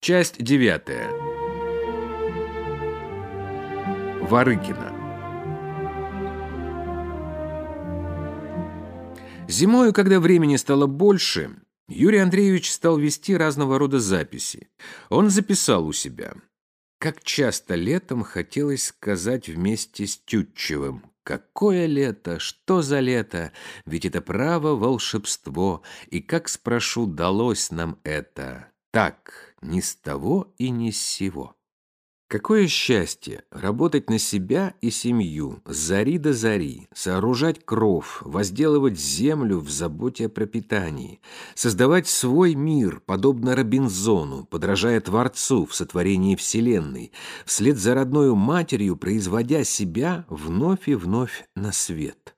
Часть девятая. Варыкина. Зимою, когда времени стало больше, Юрий Андреевич стал вести разного рода записи. Он записал у себя. Как часто летом хотелось сказать вместе с Тютчевым. Какое лето, что за лето, ведь это право волшебство, и как спрошу, далось нам это? Так, ни с того и ни с сего. Какое счастье работать на себя и семью, с зари до зари, сооружать кров, возделывать землю в заботе о пропитании, создавать свой мир, подобно Робинзону, подражая Творцу в сотворении Вселенной, вслед за родною матерью производя себя вновь и вновь на свет.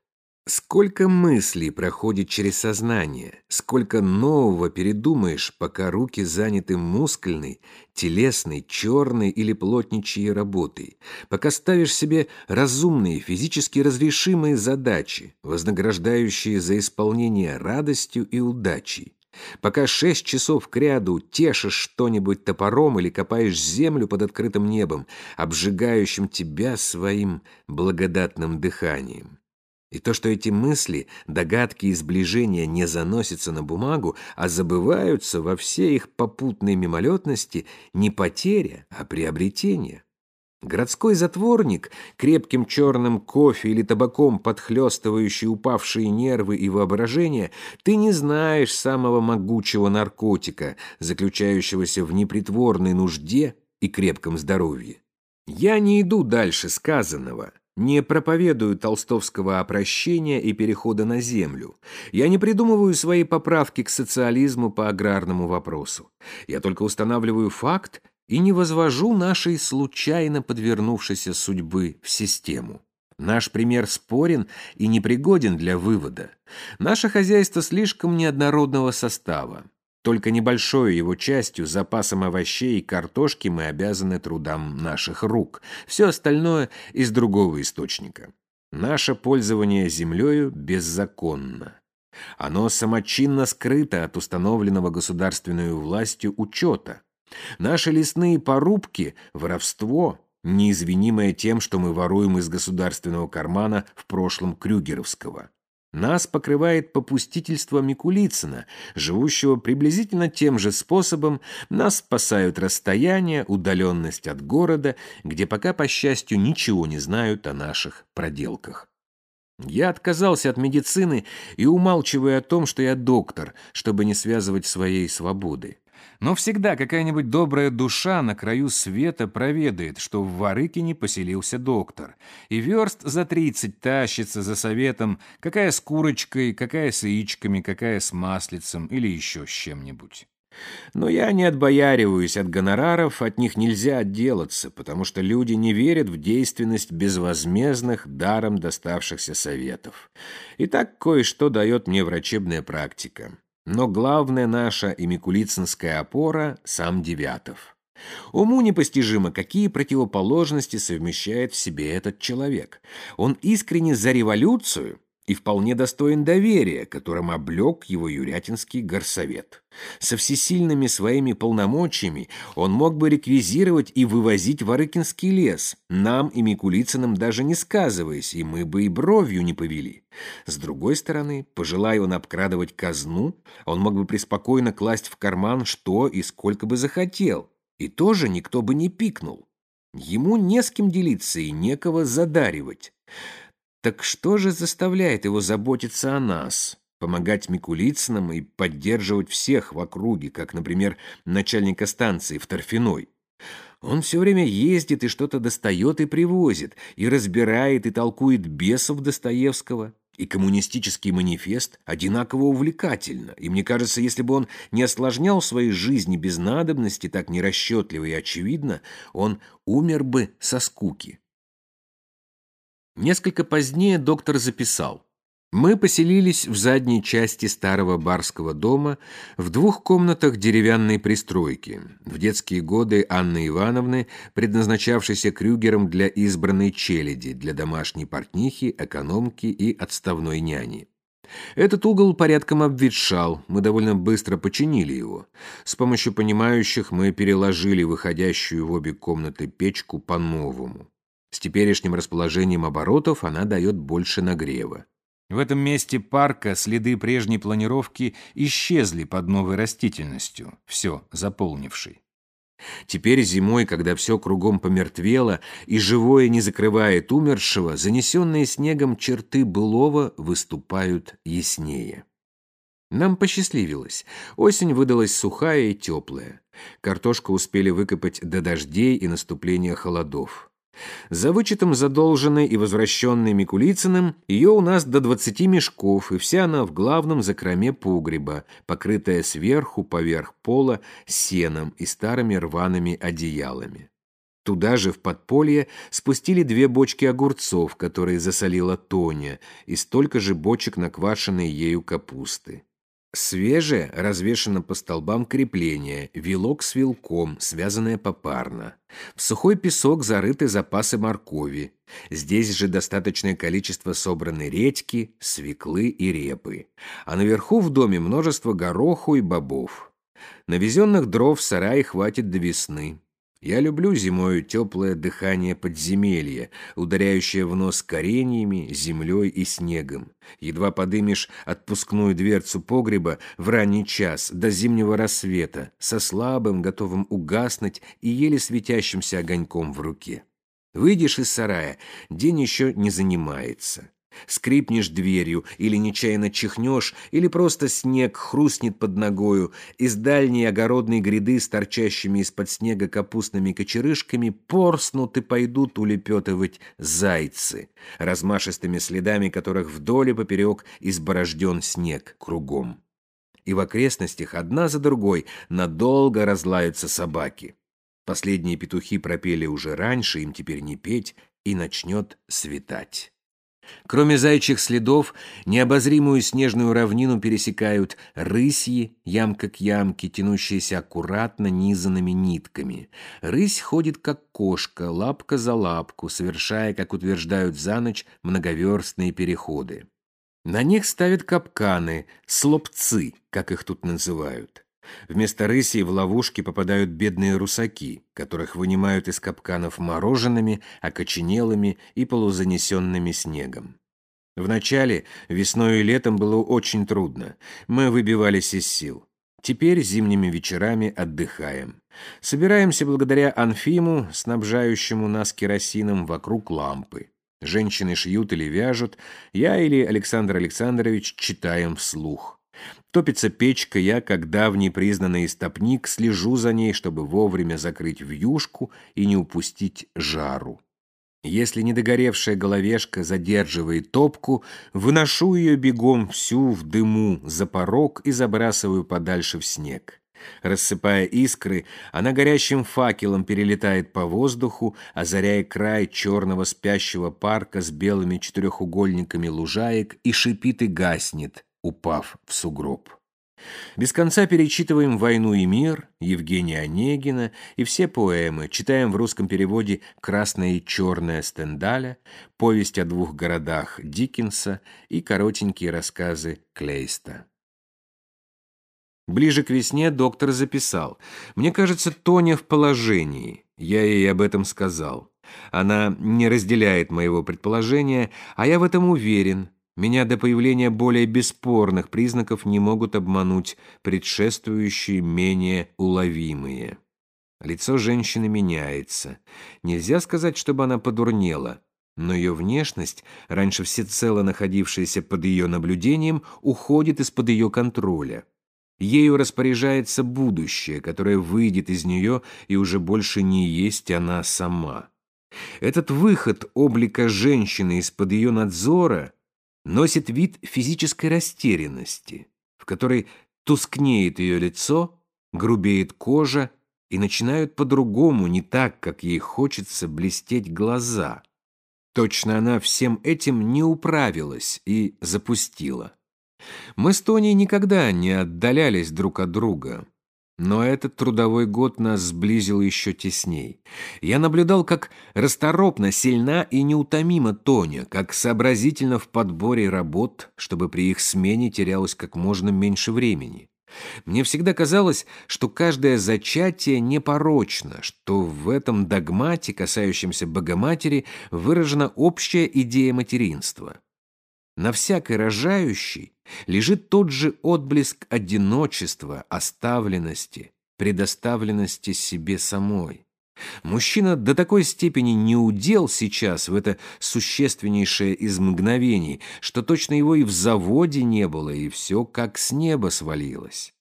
Сколько мыслей проходит через сознание, сколько нового передумаешь, пока руки заняты мускульной, телесной, черной или плотничьей работой, пока ставишь себе разумные, физически разрешимые задачи, вознаграждающие за исполнение радостью и удачей. Пока шесть часов кряду тешишь что-нибудь топором или копаешь землю под открытым небом, обжигающим тебя своим благодатным дыханием. И то, что эти мысли, догадки и сближения не заносятся на бумагу, а забываются во всей их попутной мимолетности, не потеря, а приобретение. Городской затворник, крепким черным кофе или табаком подхлестывающий упавшие нервы и воображение, ты не знаешь самого могучего наркотика, заключающегося в непритворной нужде и крепком здоровье. Я не иду дальше сказанного не проповедую толстовского опрощения и перехода на землю. Я не придумываю свои поправки к социализму по аграрному вопросу. Я только устанавливаю факт и не возвожу нашей случайно подвернувшейся судьбы в систему. Наш пример спорен и непригоден для вывода. Наше хозяйство слишком неоднородного состава. Только небольшой его частью, запасом овощей и картошки мы обязаны трудам наших рук. Все остальное из другого источника. Наше пользование землею беззаконно. Оно самочинно скрыто от установленного государственной властью учета. Наши лесные порубки – воровство, неизвинимое тем, что мы воруем из государственного кармана в прошлом Крюгеровского. Нас покрывает попустительство Микулицына, живущего приблизительно тем же способом, нас спасают расстояние, удаленность от города, где пока, по счастью, ничего не знают о наших проделках. Я отказался от медицины и умалчиваю о том, что я доктор, чтобы не связывать своей свободы. Но всегда какая-нибудь добрая душа на краю света проведает, что в Варыкине поселился доктор. И верст за тридцать тащится за советом, какая с курочкой, какая с яичками, какая с маслицем или еще с чем-нибудь. Но я не отбояриваюсь от гонораров, от них нельзя отделаться, потому что люди не верят в действенность безвозмездных, даром доставшихся советов. И так кое-что дает мне врачебная практика. Но главная наша и микулицинская опора – сам Девятов. Уму непостижимо, какие противоположности совмещает в себе этот человек. Он искренне за революцию – и вполне достоин доверия, которым облег его юрятинский горсовет. Со всесильными своими полномочиями он мог бы реквизировать и вывозить Варыкинский лес, нам и Микулицыным даже не сказываясь, и мы бы и бровью не повели. С другой стороны, пожелая он обкрадывать казну, он мог бы преспокойно класть в карман что и сколько бы захотел, и тоже никто бы не пикнул. Ему не с кем делиться и некого задаривать. Так что же заставляет его заботиться о нас, помогать Микулицынам и поддерживать всех в округе, как, например, начальника станции в Торфяной? Он все время ездит и что-то достает и привозит, и разбирает и толкует бесов Достоевского. И коммунистический манифест одинаково увлекательно. И мне кажется, если бы он не осложнял своей жизни без надобности так нерасчетливо и очевидно, он умер бы со скуки. Несколько позднее доктор записал. Мы поселились в задней части старого барского дома в двух комнатах деревянной пристройки, в детские годы Анны Ивановны, предназначавшейся Крюгером для избранной челяди, для домашней портнихи, экономки и отставной няни. Этот угол порядком обветшал, мы довольно быстро починили его. С помощью понимающих мы переложили выходящую в обе комнаты печку по-новому. С теперешним расположением оборотов она дает больше нагрева. В этом месте парка следы прежней планировки исчезли под новой растительностью, все заполнившей. Теперь зимой, когда все кругом помертвело и живое не закрывает умершего, занесенные снегом черты былого выступают яснее. Нам посчастливилось. Осень выдалась сухая и теплая. Картошку успели выкопать до дождей и наступления холодов. За вычетом задолженной и возвращенной Микулицыным ее у нас до двадцати мешков, и вся она в главном закроме погреба, покрытая сверху поверх пола сеном и старыми рваными одеялами. Туда же, в подполье, спустили две бочки огурцов, которые засолила Тоня, и столько же бочек наквашенной ею капусты. Свежее развешено по столбам крепления, вилок с вилком, связанное попарно. В сухой песок зарыты запасы моркови. Здесь же достаточное количество собраны редьки, свеклы и репы. А наверху в доме множество гороху и бобов. Навезенных дров в сарае хватит до весны. Я люблю зимою теплое дыхание подземелья, ударяющее в нос кореньями, землей и снегом. Едва подымешь отпускную дверцу погреба в ранний час до зимнего рассвета, со слабым, готовым угаснуть и еле светящимся огоньком в руке. Выйдешь из сарая, день еще не занимается. Скрипнешь дверью, или нечаянно чихнешь, или просто снег хрустнет под ногою, из дальней огородной гряды с торчащими из-под снега капустными кочерышками порснут и пойдут улепетывать зайцы, размашистыми следами которых вдоль и поперек изборожден снег кругом. И в окрестностях одна за другой надолго разлаются собаки. Последние петухи пропели уже раньше, им теперь не петь, и начнет светать. Кроме зайчих следов, необозримую снежную равнину пересекают рысьи, ямка к ямке, тянущиеся аккуратно низанными нитками. Рысь ходит как кошка, лапка за лапку, совершая, как утверждают за ночь, многоверстные переходы. На них ставят капканы, слопцы, как их тут называют. Вместо рысей в ловушки попадают бедные русаки, которых вынимают из капканов мороженными, окоченелыми и полузанесенными снегом. Вначале, весной и летом было очень трудно. Мы выбивались из сил. Теперь зимними вечерами отдыхаем. Собираемся благодаря Анфиму, снабжающему нас керосином, вокруг лампы. Женщины шьют или вяжут, я или Александр Александрович читаем вслух. Топится печка, я, как давний признанный истопник, слежу за ней, чтобы вовремя закрыть вьюшку и не упустить жару. Если недогоревшая головешка задерживает топку, выношу ее бегом всю в дыму за порог и забрасываю подальше в снег. Рассыпая искры, она горящим факелом перелетает по воздуху, озаряя край черного спящего парка с белыми четырехугольниками лужаек и шипит и гаснет, упав в сугроб. Без конца перечитываем «Войну и мир», Евгения Онегина и все поэмы, читаем в русском переводе «Красное и черное» Стендаля, повесть о двух городах Диккенса и коротенькие рассказы Клейста. Ближе к весне доктор записал. «Мне кажется, Тоня в положении. Я ей об этом сказал. Она не разделяет моего предположения, а я в этом уверен. Меня до появления более бесспорных признаков не могут обмануть предшествующие менее уловимые. Лицо женщины меняется. Нельзя сказать, чтобы она подурнела, но ее внешность, раньше всецело находившаяся под ее наблюдением, уходит из-под ее контроля. Ею распоряжается будущее, которое выйдет из нее и уже больше не есть она сама. Этот выход облика женщины из-под ее надзора – носит вид физической растерянности, в которой тускнеет ее лицо, грубеет кожа и начинают по-другому, не так, как ей хочется, блестеть глаза. Точно она всем этим не управилась и запустила. Мы с Тоней никогда не отдалялись друг от друга. Но этот трудовой год нас сблизил еще тесней. Я наблюдал, как расторопно, сильна и неутомима Тоня, как сообразительно в подборе работ, чтобы при их смене терялось как можно меньше времени. Мне всегда казалось, что каждое зачатие непорочно, что в этом догмате, касающемся Богоматери, выражена общая идея материнства. На всякой рожающей лежит тот же отблеск одиночества, оставленности, предоставленности себе самой. Мужчина до такой степени не удел сейчас в это существеннейшее из мгновений, что точно его и в заводе не было, и все как с неба свалилось.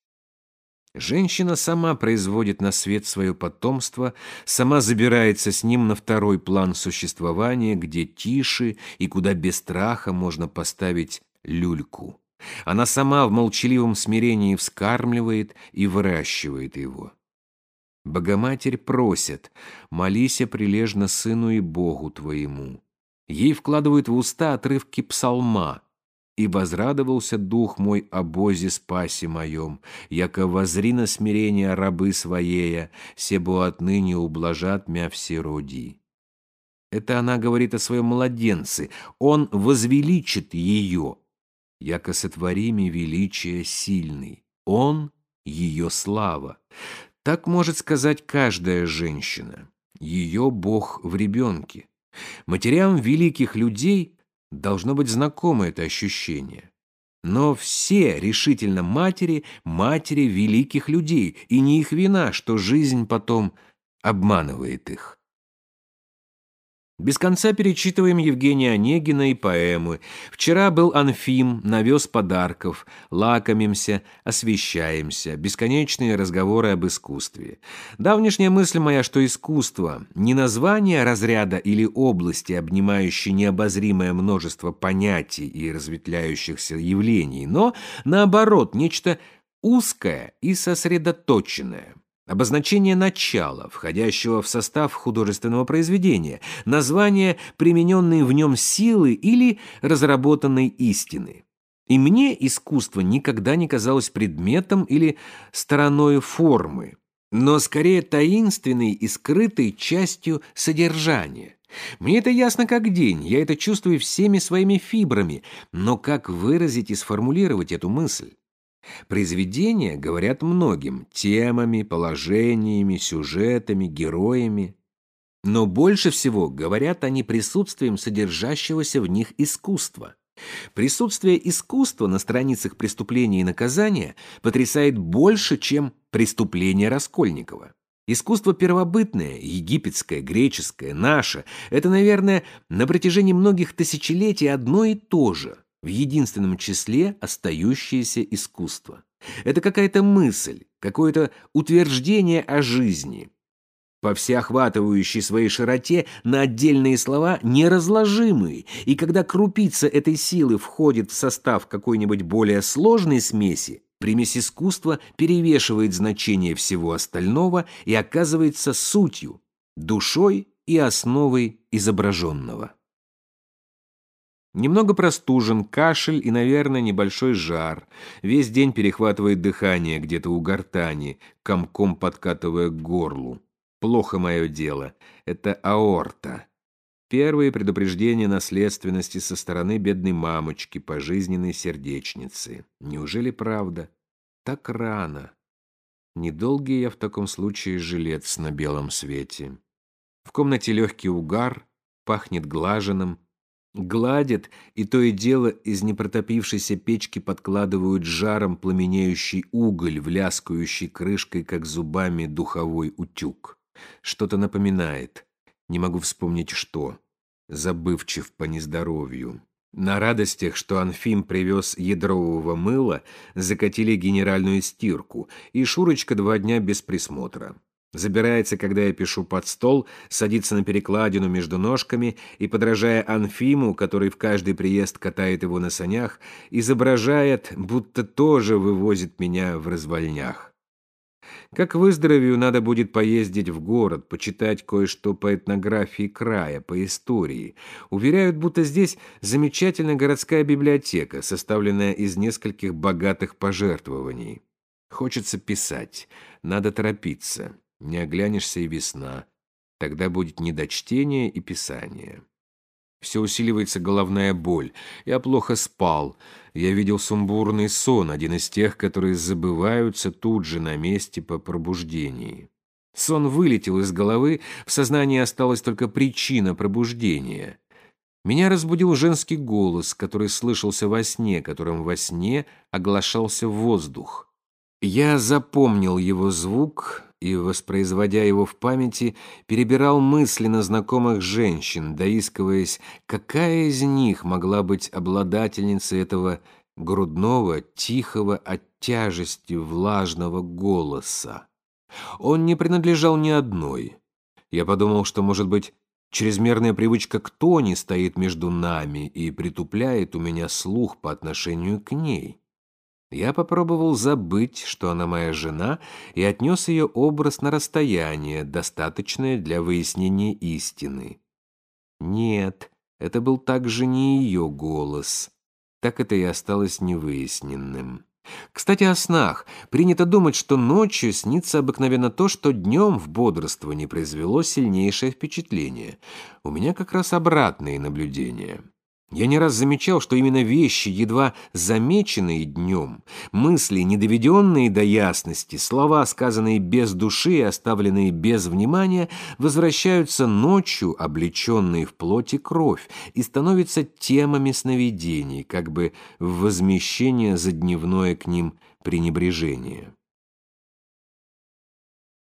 Женщина сама производит на свет свое потомство, сама забирается с ним на второй план существования, где тише и куда без страха можно поставить люльку. Она сама в молчаливом смирении вскармливает и выращивает его. Богоматерь просит, молися прилежно сыну и Богу твоему. Ей вкладывают в уста отрывки псалма – и возрадовался дух мой о Бозе спасе моем, яко возри на смирение рабы своея, себо отныне ублажат мя все роди. Это она говорит о своем младенце, он возвеличит ее, яко сотворими величие сильный, он — ее слава. Так может сказать каждая женщина, ее Бог в ребенке. Матерям великих людей Должно быть знакомо это ощущение. Но все решительно матери, матери великих людей, и не их вина, что жизнь потом обманывает их. Без конца перечитываем Евгения Онегина и поэмы. Вчера был Анфим, навез подарков, лакомимся, освещаемся, бесконечные разговоры об искусстве. Давнишняя мысль моя, что искусство – не название разряда или области, обнимающей необозримое множество понятий и разветвляющихся явлений, но, наоборот, нечто узкое и сосредоточенное, обозначение начала, входящего в состав художественного произведения, название примененной в нем силы или разработанной истины. И мне искусство никогда не казалось предметом или стороной формы, но скорее таинственной и скрытой частью содержания. Мне это ясно как день, я это чувствую всеми своими фибрами, но как выразить и сформулировать эту мысль? Произведения говорят многим темами, положениями, сюжетами, героями. Но больше всего говорят они присутствием содержащегося в них искусства. Присутствие искусства на страницах преступления и наказания потрясает больше, чем преступление Раскольникова. Искусство первобытное, египетское, греческое, наше – это, наверное, на протяжении многих тысячелетий одно и то же – в единственном числе остающееся искусство. Это какая-то мысль, какое-то утверждение о жизни, по всеохватывающей своей широте на отдельные слова неразложимые, и когда крупица этой силы входит в состав какой-нибудь более сложной смеси, примесь искусства перевешивает значение всего остального и оказывается сутью, душой и основой изображенного. Немного простужен, кашель и, наверное, небольшой жар. Весь день перехватывает дыхание где-то у гортани, комком подкатывая к горлу. Плохо мое дело. Это аорта. Первые предупреждения наследственности со стороны бедной мамочки, пожизненной сердечницы. Неужели правда? Так рано. Недолгий я в таком случае жилец на белом свете. В комнате легкий угар, пахнет глаженным, Гладят, и то и дело из непротопившейся печки подкладывают жаром пламенеющий уголь, вляскающий крышкой, как зубами, духовой утюг. Что-то напоминает. Не могу вспомнить, что. Забывчив по нездоровью. На радостях, что Анфим привез ядрового мыла, закатили генеральную стирку, и Шурочка два дня без присмотра. Забирается, когда я пишу под стол, садится на перекладину между ножками и, подражая Анфиму, который в каждый приезд катает его на санях, изображает, будто тоже вывозит меня в развальнях. Как выздоровею, надо будет поездить в город, почитать кое-что по этнографии края, по истории. Уверяют, будто здесь замечательная городская библиотека, составленная из нескольких богатых пожертвований. Хочется писать, надо торопиться. Не оглянешься и весна. Тогда будет недочтение и писание. Все усиливается головная боль. Я плохо спал. Я видел сумбурный сон, один из тех, которые забываются тут же на месте по пробуждении. Сон вылетел из головы, в сознании осталась только причина пробуждения. Меня разбудил женский голос, который слышался во сне, которым во сне оглашался воздух. Я запомнил его звук и, воспроизводя его в памяти, перебирал мысли на знакомых женщин, доискиваясь, какая из них могла быть обладательницей этого грудного, тихого от тяжести влажного голоса. Он не принадлежал ни одной. Я подумал, что, может быть, чрезмерная привычка к Тони стоит между нами и притупляет у меня слух по отношению к ней. Я попробовал забыть, что она моя жена, и отнес ее образ на расстояние, достаточное для выяснения истины. Нет, это был также не ее голос. Так это и осталось невыясненным. Кстати, о снах. Принято думать, что ночью снится обыкновенно то, что днем в бодрствовании произвело сильнейшее впечатление. У меня как раз обратные наблюдения. Я не раз замечал, что именно вещи, едва замеченные днем, мысли, не доведенные до ясности, слова, сказанные без души и оставленные без внимания, возвращаются ночью, облеченные в плоти кровь, и становятся темами сновидений, как бы в возмещение за дневное к ним пренебрежение.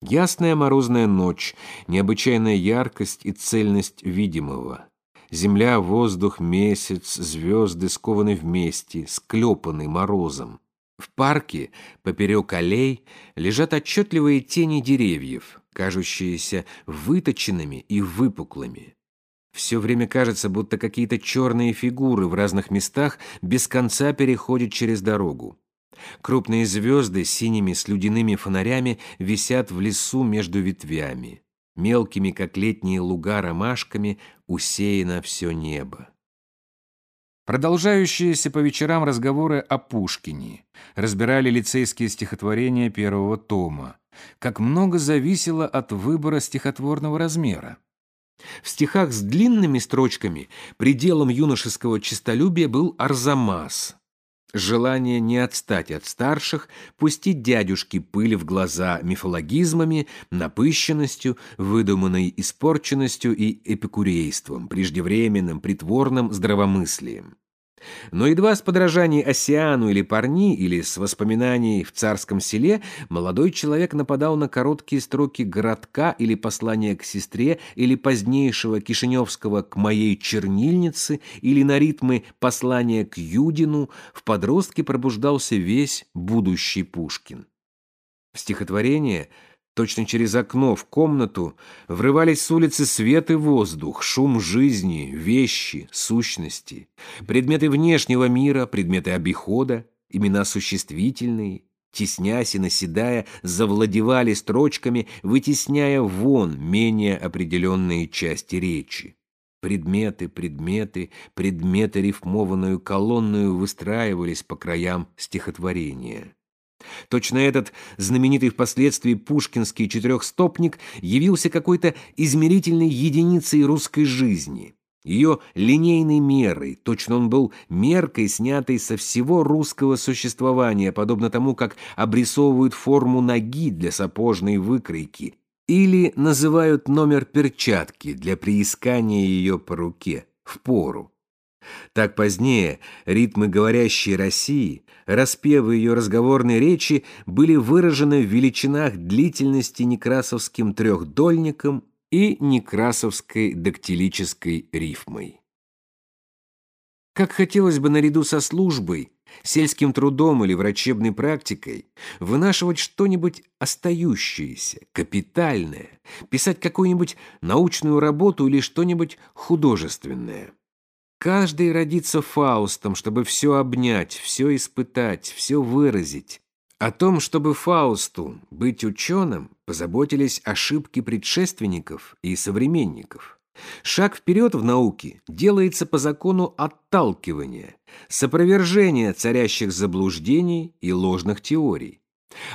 Ясная морозная ночь, необычайная яркость и цельность видимого — Земля, воздух, месяц, звезды скованы вместе, склепаны морозом. В парке, поперек аллей, лежат отчетливые тени деревьев, кажущиеся выточенными и выпуклыми. Все время кажется, будто какие-то черные фигуры в разных местах без конца переходят через дорогу. Крупные звезды с синими слюдяными фонарями висят в лесу между ветвями. Мелкими, как летние луга, ромашками усеяно все небо. Продолжающиеся по вечерам разговоры о Пушкине. Разбирали лицейские стихотворения первого тома. Как много зависело от выбора стихотворного размера. В стихах с длинными строчками пределом юношеского честолюбия был Арзамас, Желание не отстать от старших, пустить дядюшке пыль в глаза мифологизмами, напыщенностью, выдуманной испорченностью и эпикурейством, преждевременным, притворным здравомыслием. Но едва с подражаний Осиану или Парни, или с воспоминаний в царском селе, молодой человек нападал на короткие строки городка или послания к сестре, или позднейшего Кишиневского «К моей чернильнице», или на ритмы послания к Юдину, в подростке пробуждался весь будущий Пушкин. В стихотворение – Точно через окно в комнату врывались с улицы свет и воздух, шум жизни, вещи, сущности, предметы внешнего мира, предметы обихода, имена существительные, теснясь и наседая, завладевали строчками, вытесняя вон менее определенные части речи. Предметы, предметы, предметы рифмованную колонную выстраивались по краям стихотворения. Точно этот знаменитый впоследствии пушкинский четырехстопник явился какой-то измерительной единицей русской жизни, ее линейной мерой, точно он был меркой, снятой со всего русского существования, подобно тому, как обрисовывают форму ноги для сапожной выкройки или называют номер перчатки для приискания ее по руке, в пору. Так позднее ритмы говорящей России, распевы ее разговорной речи были выражены в величинах длительности некрасовским трехдольником и некрасовской дактилической рифмой. Как хотелось бы наряду со службой, сельским трудом или врачебной практикой вынашивать что-нибудь остающееся, капитальное, писать какую-нибудь научную работу или что-нибудь художественное. Каждый родится Фаустом, чтобы все обнять, все испытать, все выразить. О том, чтобы Фаусту быть ученым, позаботились ошибки предшественников и современников. Шаг вперед в науке делается по закону отталкивания, сопровержения царящих заблуждений и ложных теорий.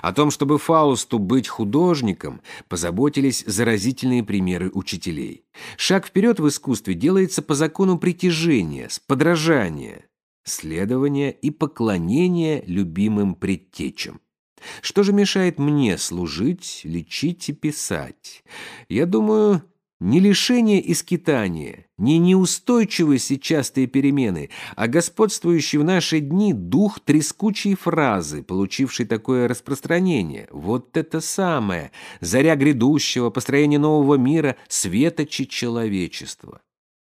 О том, чтобы Фаусту быть художником, позаботились заразительные примеры учителей. Шаг вперед в искусстве делается по закону притяжения, с подражания, следования и поклонения любимым предтечам. Что же мешает мне служить, лечить и писать? Я думаю, не лишение и скитание, не неустойчивость и частые перемены, а господствующий в наши дни дух трескучей фразы, получивший такое распространение. Вот это самое, заря грядущего, построение нового мира, светочи человечества.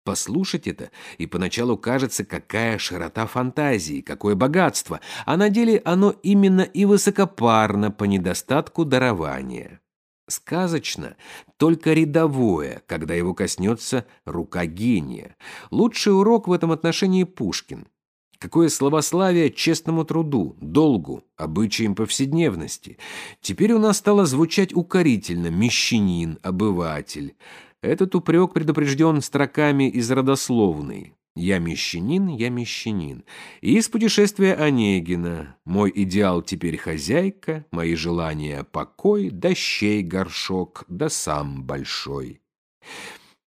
Послушать это, и поначалу кажется, какая широта фантазии, какое богатство, а на деле оно именно и высокопарно по недостатку дарования. Сказочно только рядовое, когда его коснется рука гения. Лучший урок в этом отношении Пушкин. Какое словословие честному труду, долгу, обычаям повседневности. Теперь у нас стало звучать укорительно «мещанин», «обыватель». Этот упрек предупрежден строками из родословной. «Я мещанин, я мещанин». И из путешествия Онегина. «Мой идеал теперь хозяйка, мои желания покой, да щей горшок, да сам большой».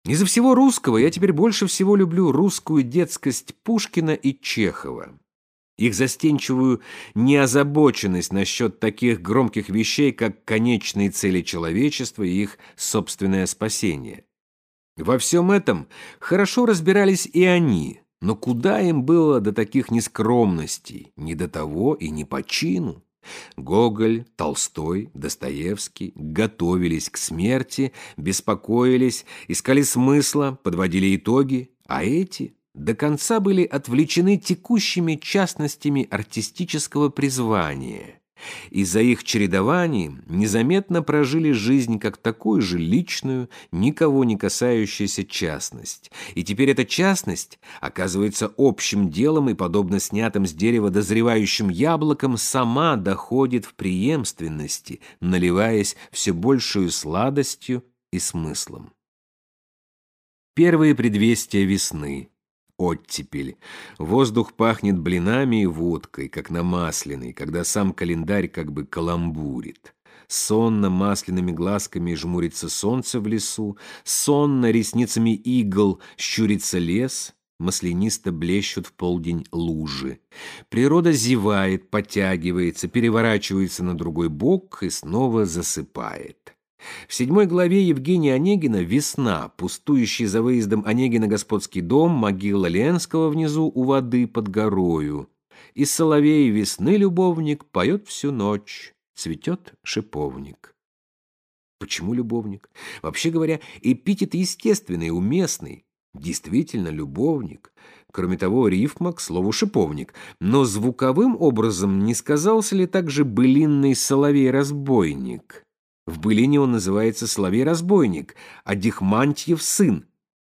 Из-за всего русского я теперь больше всего люблю русскую детскость Пушкина и Чехова. Их застенчивую неозабоченность насчет таких громких вещей, как конечные цели человечества и их собственное спасение. Во всем этом хорошо разбирались и они, но куда им было до таких нескромностей, ни до того и не по чину? Гоголь, Толстой, Достоевский готовились к смерти, беспокоились, искали смысла, подводили итоги, а эти до конца были отвлечены текущими частностями артистического призвания – и за их чередованием незаметно прожили жизнь как такую же личную, никого не касающуюся частность. И теперь эта частность оказывается общим делом и, подобно снятым с дерева дозревающим яблокам, сама доходит в преемственности, наливаясь все большую сладостью и смыслом. Первые предвестия весны оттепель. Воздух пахнет блинами и водкой, как на масляной, когда сам календарь как бы каламбурит. Сонно масляными глазками жмурится солнце в лесу, сонно ресницами игл щурится лес, маслянисто блещут в полдень лужи. Природа зевает, потягивается, переворачивается на другой бок и снова засыпает. В седьмой главе Евгения Онегина «Весна», пустующий за выездом Онегина господский дом, могила Ленского внизу у воды под горою. И соловей весны любовник поет всю ночь, цветет шиповник. Почему любовник? Вообще говоря, эпитет естественный, уместный. Действительно, любовник. Кроме того, рифма к слову «шиповник». Но звуковым образом не сказался ли также былинный соловей-разбойник? В былине он называется Соловей-разбойник, а Дихмантьев сын.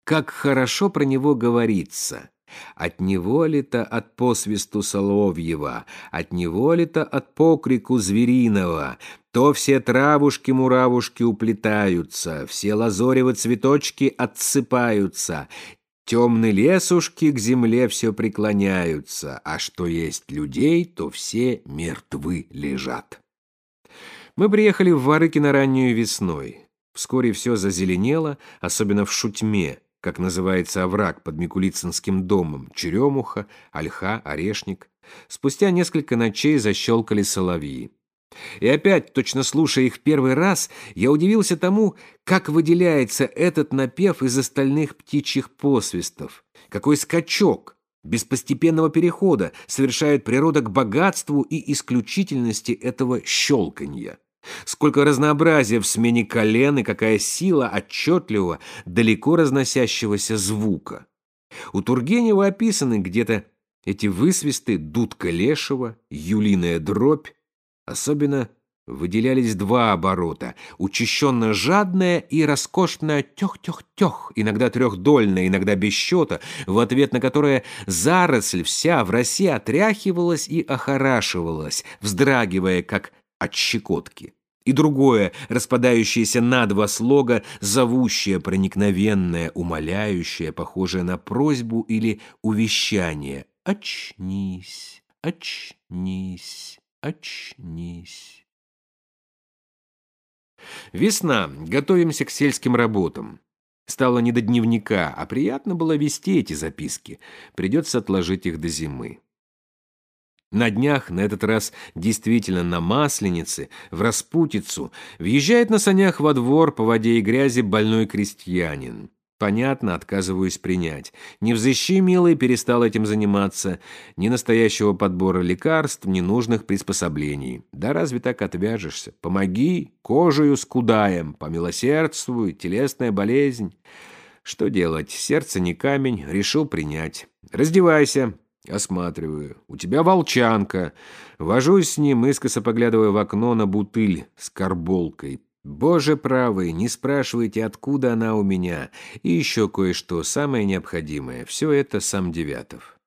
Как хорошо про него говорится. От него ли-то от посвисту Соловьева, от него ли-то от покрику звериного, то все травушки-муравушки уплетаются, все лазоревы цветочки отсыпаются, темные лесушки к земле все преклоняются, а что есть людей, то все мертвы лежат. Мы приехали в Варыкино раннюю весной. Вскоре все зазеленело, особенно в Шутьме, как называется овраг под Микулицинским домом, черемуха, ольха, орешник. Спустя несколько ночей защелкали соловьи. И опять, точно слушая их первый раз, я удивился тому, как выделяется этот напев из остальных птичьих посвистов. Какой скачок, без постепенного перехода, совершает природа к богатству и исключительности этого щелканья. Сколько разнообразия в смене колен и какая сила отчетливого, далеко разносящегося звука. У Тургенева описаны где-то эти высвисты дудка лешего, юлиная дробь. Особенно выделялись два оборота – учащенно жадное и роскошное тёх-тёх-тёх, иногда трехдольное, иногда без счета, в ответ на которое заросль вся в росе отряхивалась и охорашивалась, вздрагивая, как от щекотки. И другое, распадающееся на два слога, зовущее, проникновенное, умоляющее, похожее на просьбу или увещание. «Очнись, очнись, очнись». Весна. Готовимся к сельским работам. Стало не до дневника, а приятно было вести эти записки. Придется отложить их до зимы. На днях, на этот раз действительно на Масленице, в Распутицу, въезжает на санях во двор по воде и грязи больной крестьянин. Понятно, отказываюсь принять. Не взыщи, милый, перестал этим заниматься. Ни настоящего подбора лекарств, ни нужных приспособлений. Да разве так отвяжешься? Помоги, кожею скудаем, помилосердствуй, телесная болезнь. Что делать? Сердце не камень, решил принять. Раздевайся. Осматриваю. У тебя волчанка. Вожусь с ним, искоса поглядывая в окно на бутыль с карболкой. Боже правый, не спрашивайте, откуда она у меня. И еще кое-что, самое необходимое. Все это сам Девятов.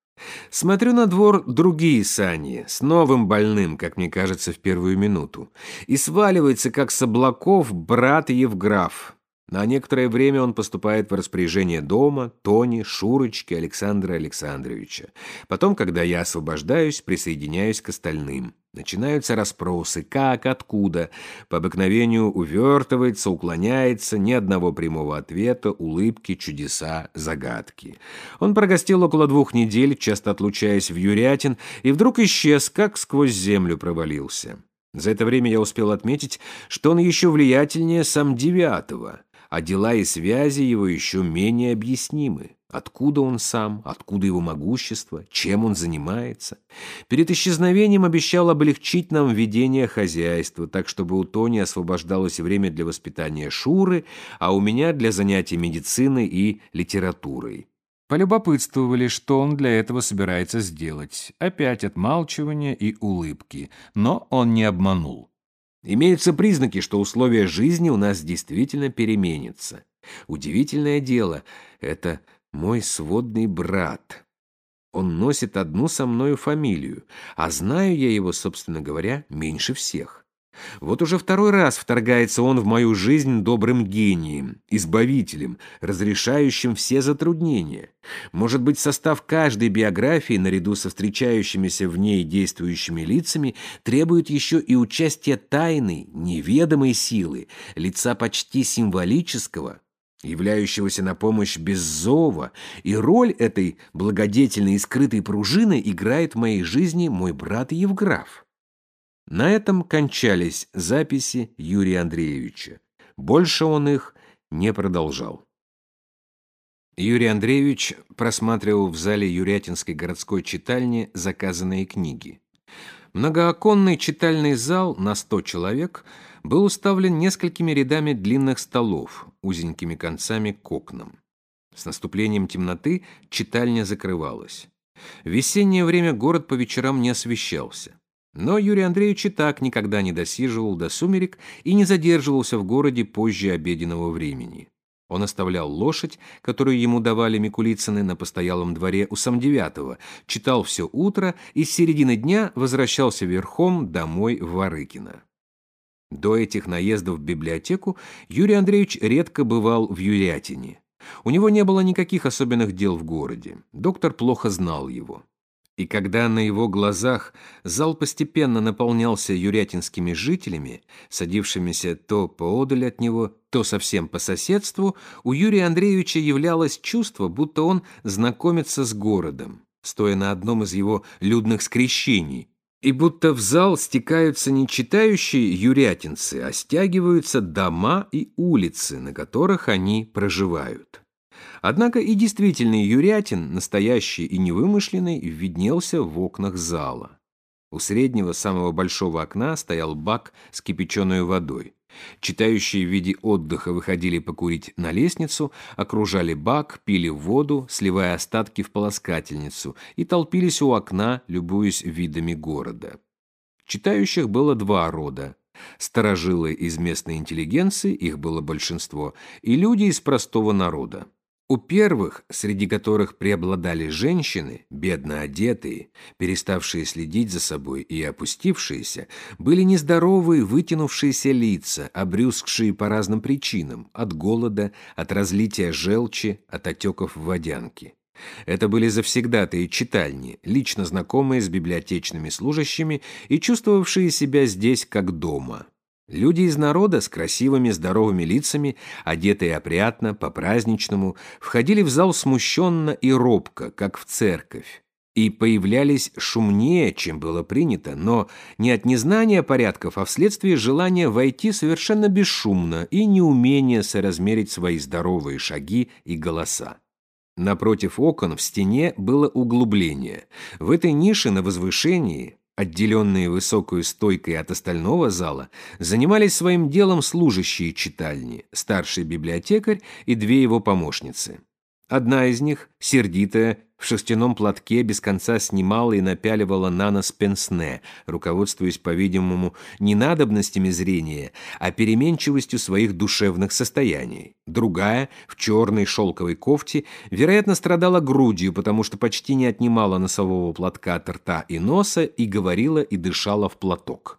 Смотрю на двор другие сани, с новым больным, как мне кажется, в первую минуту. И сваливается, как с облаков, брат Евграф. На некоторое время он поступает в распоряжение дома, Тони, Шурочки, Александра Александровича. Потом, когда я освобождаюсь, присоединяюсь к остальным. Начинаются расспросы, как, откуда. По обыкновению увертывается, уклоняется, ни одного прямого ответа, улыбки, чудеса, загадки. Он прогостил около двух недель, часто отлучаясь в Юрятин, и вдруг исчез, как сквозь землю провалился. За это время я успел отметить, что он еще влиятельнее сам девятого а дела и связи его еще менее объяснимы. Откуда он сам, откуда его могущество, чем он занимается. Перед исчезновением обещал облегчить нам ведение хозяйства, так чтобы у Тони освобождалось время для воспитания Шуры, а у меня для занятий медициной и литературой. Полюбопытствовали, что он для этого собирается сделать. Опять отмалчивание и улыбки. Но он не обманул. Имеются признаки, что условия жизни у нас действительно переменятся. Удивительное дело, это мой сводный брат. Он носит одну со мною фамилию, а знаю я его, собственно говоря, меньше всех. Вот уже второй раз вторгается он в мою жизнь добрым гением, избавителем, разрешающим все затруднения. Может быть, состав каждой биографии, наряду со встречающимися в ней действующими лицами, требует еще и участия тайной, неведомой силы, лица почти символического, являющегося на помощь без зова, и роль этой благодетельной и скрытой пружины играет в моей жизни мой брат Евграф. На этом кончались записи Юрия Андреевича. Больше он их не продолжал. Юрий Андреевич просматривал в зале Юрятинской городской читальни заказанные книги. Многооконный читальный зал на сто человек был уставлен несколькими рядами длинных столов, узенькими концами к окнам. С наступлением темноты читальня закрывалась. В весеннее время город по вечерам не освещался. Но Юрий Андреевич и так никогда не досиживал до сумерек и не задерживался в городе позже обеденного времени. Он оставлял лошадь, которую ему давали Микулицыны на постоялом дворе у Самдевятого, читал все утро и с середины дня возвращался верхом домой в Варыкино. До этих наездов в библиотеку Юрий Андреевич редко бывал в Юрятине. У него не было никаких особенных дел в городе. Доктор плохо знал его. И когда на его глазах зал постепенно наполнялся юрятинскими жителями, садившимися то поодаль от него, то совсем по соседству, у Юрия Андреевича являлось чувство, будто он знакомится с городом, стоя на одном из его людных скрещений, и будто в зал стекаются не читающие юрятинцы, а стягиваются дома и улицы, на которых они проживают. Однако и действительный Юрятин, настоящий и невымышленный, виднелся в окнах зала. У среднего, самого большого окна стоял бак с кипяченой водой. Читающие в виде отдыха выходили покурить на лестницу, окружали бак, пили воду, сливая остатки в полоскательницу, и толпились у окна, любуясь видами города. Читающих было два рода. Старожилы из местной интеллигенции, их было большинство, и люди из простого народа. У первых, среди которых преобладали женщины, бедно одетые, переставшие следить за собой и опустившиеся, были нездоровые вытянувшиеся лица, обрюзгшие по разным причинам, от голода, от разлития желчи, от отеков в водянке. Это были завсегдатые читальни, лично знакомые с библиотечными служащими и чувствовавшие себя здесь как дома. Люди из народа с красивыми здоровыми лицами, одетые опрятно, по-праздничному, входили в зал смущенно и робко, как в церковь, и появлялись шумнее, чем было принято, но не от незнания порядков, а вследствие желания войти совершенно бесшумно и неумения соразмерить свои здоровые шаги и голоса. Напротив окон в стене было углубление. В этой нише на возвышении отделенные высокой стойкой от остального зала, занимались своим делом служащие читальни, старший библиотекарь и две его помощницы. Одна из них, сердитая, в шерстяном платке без конца снимала и напяливала на нос пенсне, руководствуясь, по-видимому, не надобностями зрения, а переменчивостью своих душевных состояний. Другая, в черной шелковой кофте, вероятно, страдала грудью, потому что почти не отнимала носового платка от рта и носа и говорила и дышала в платок.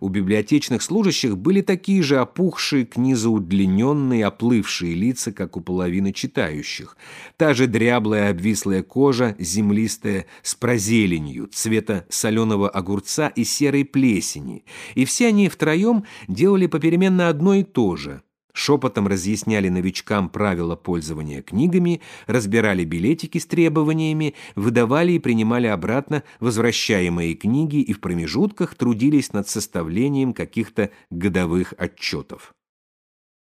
У библиотечных служащих были такие же опухшие, к низу удлиненные, оплывшие лица, как у половины читающих. Та же дряблая обвислая кожа, землистая, с прозеленью, цвета соленого огурца и серой плесени. И все они втроем делали попеременно одно и то же шепотом разъясняли новичкам правила пользования книгами, разбирали билетики с требованиями, выдавали и принимали обратно возвращаемые книги и в промежутках трудились над составлением каких-то годовых отчетов.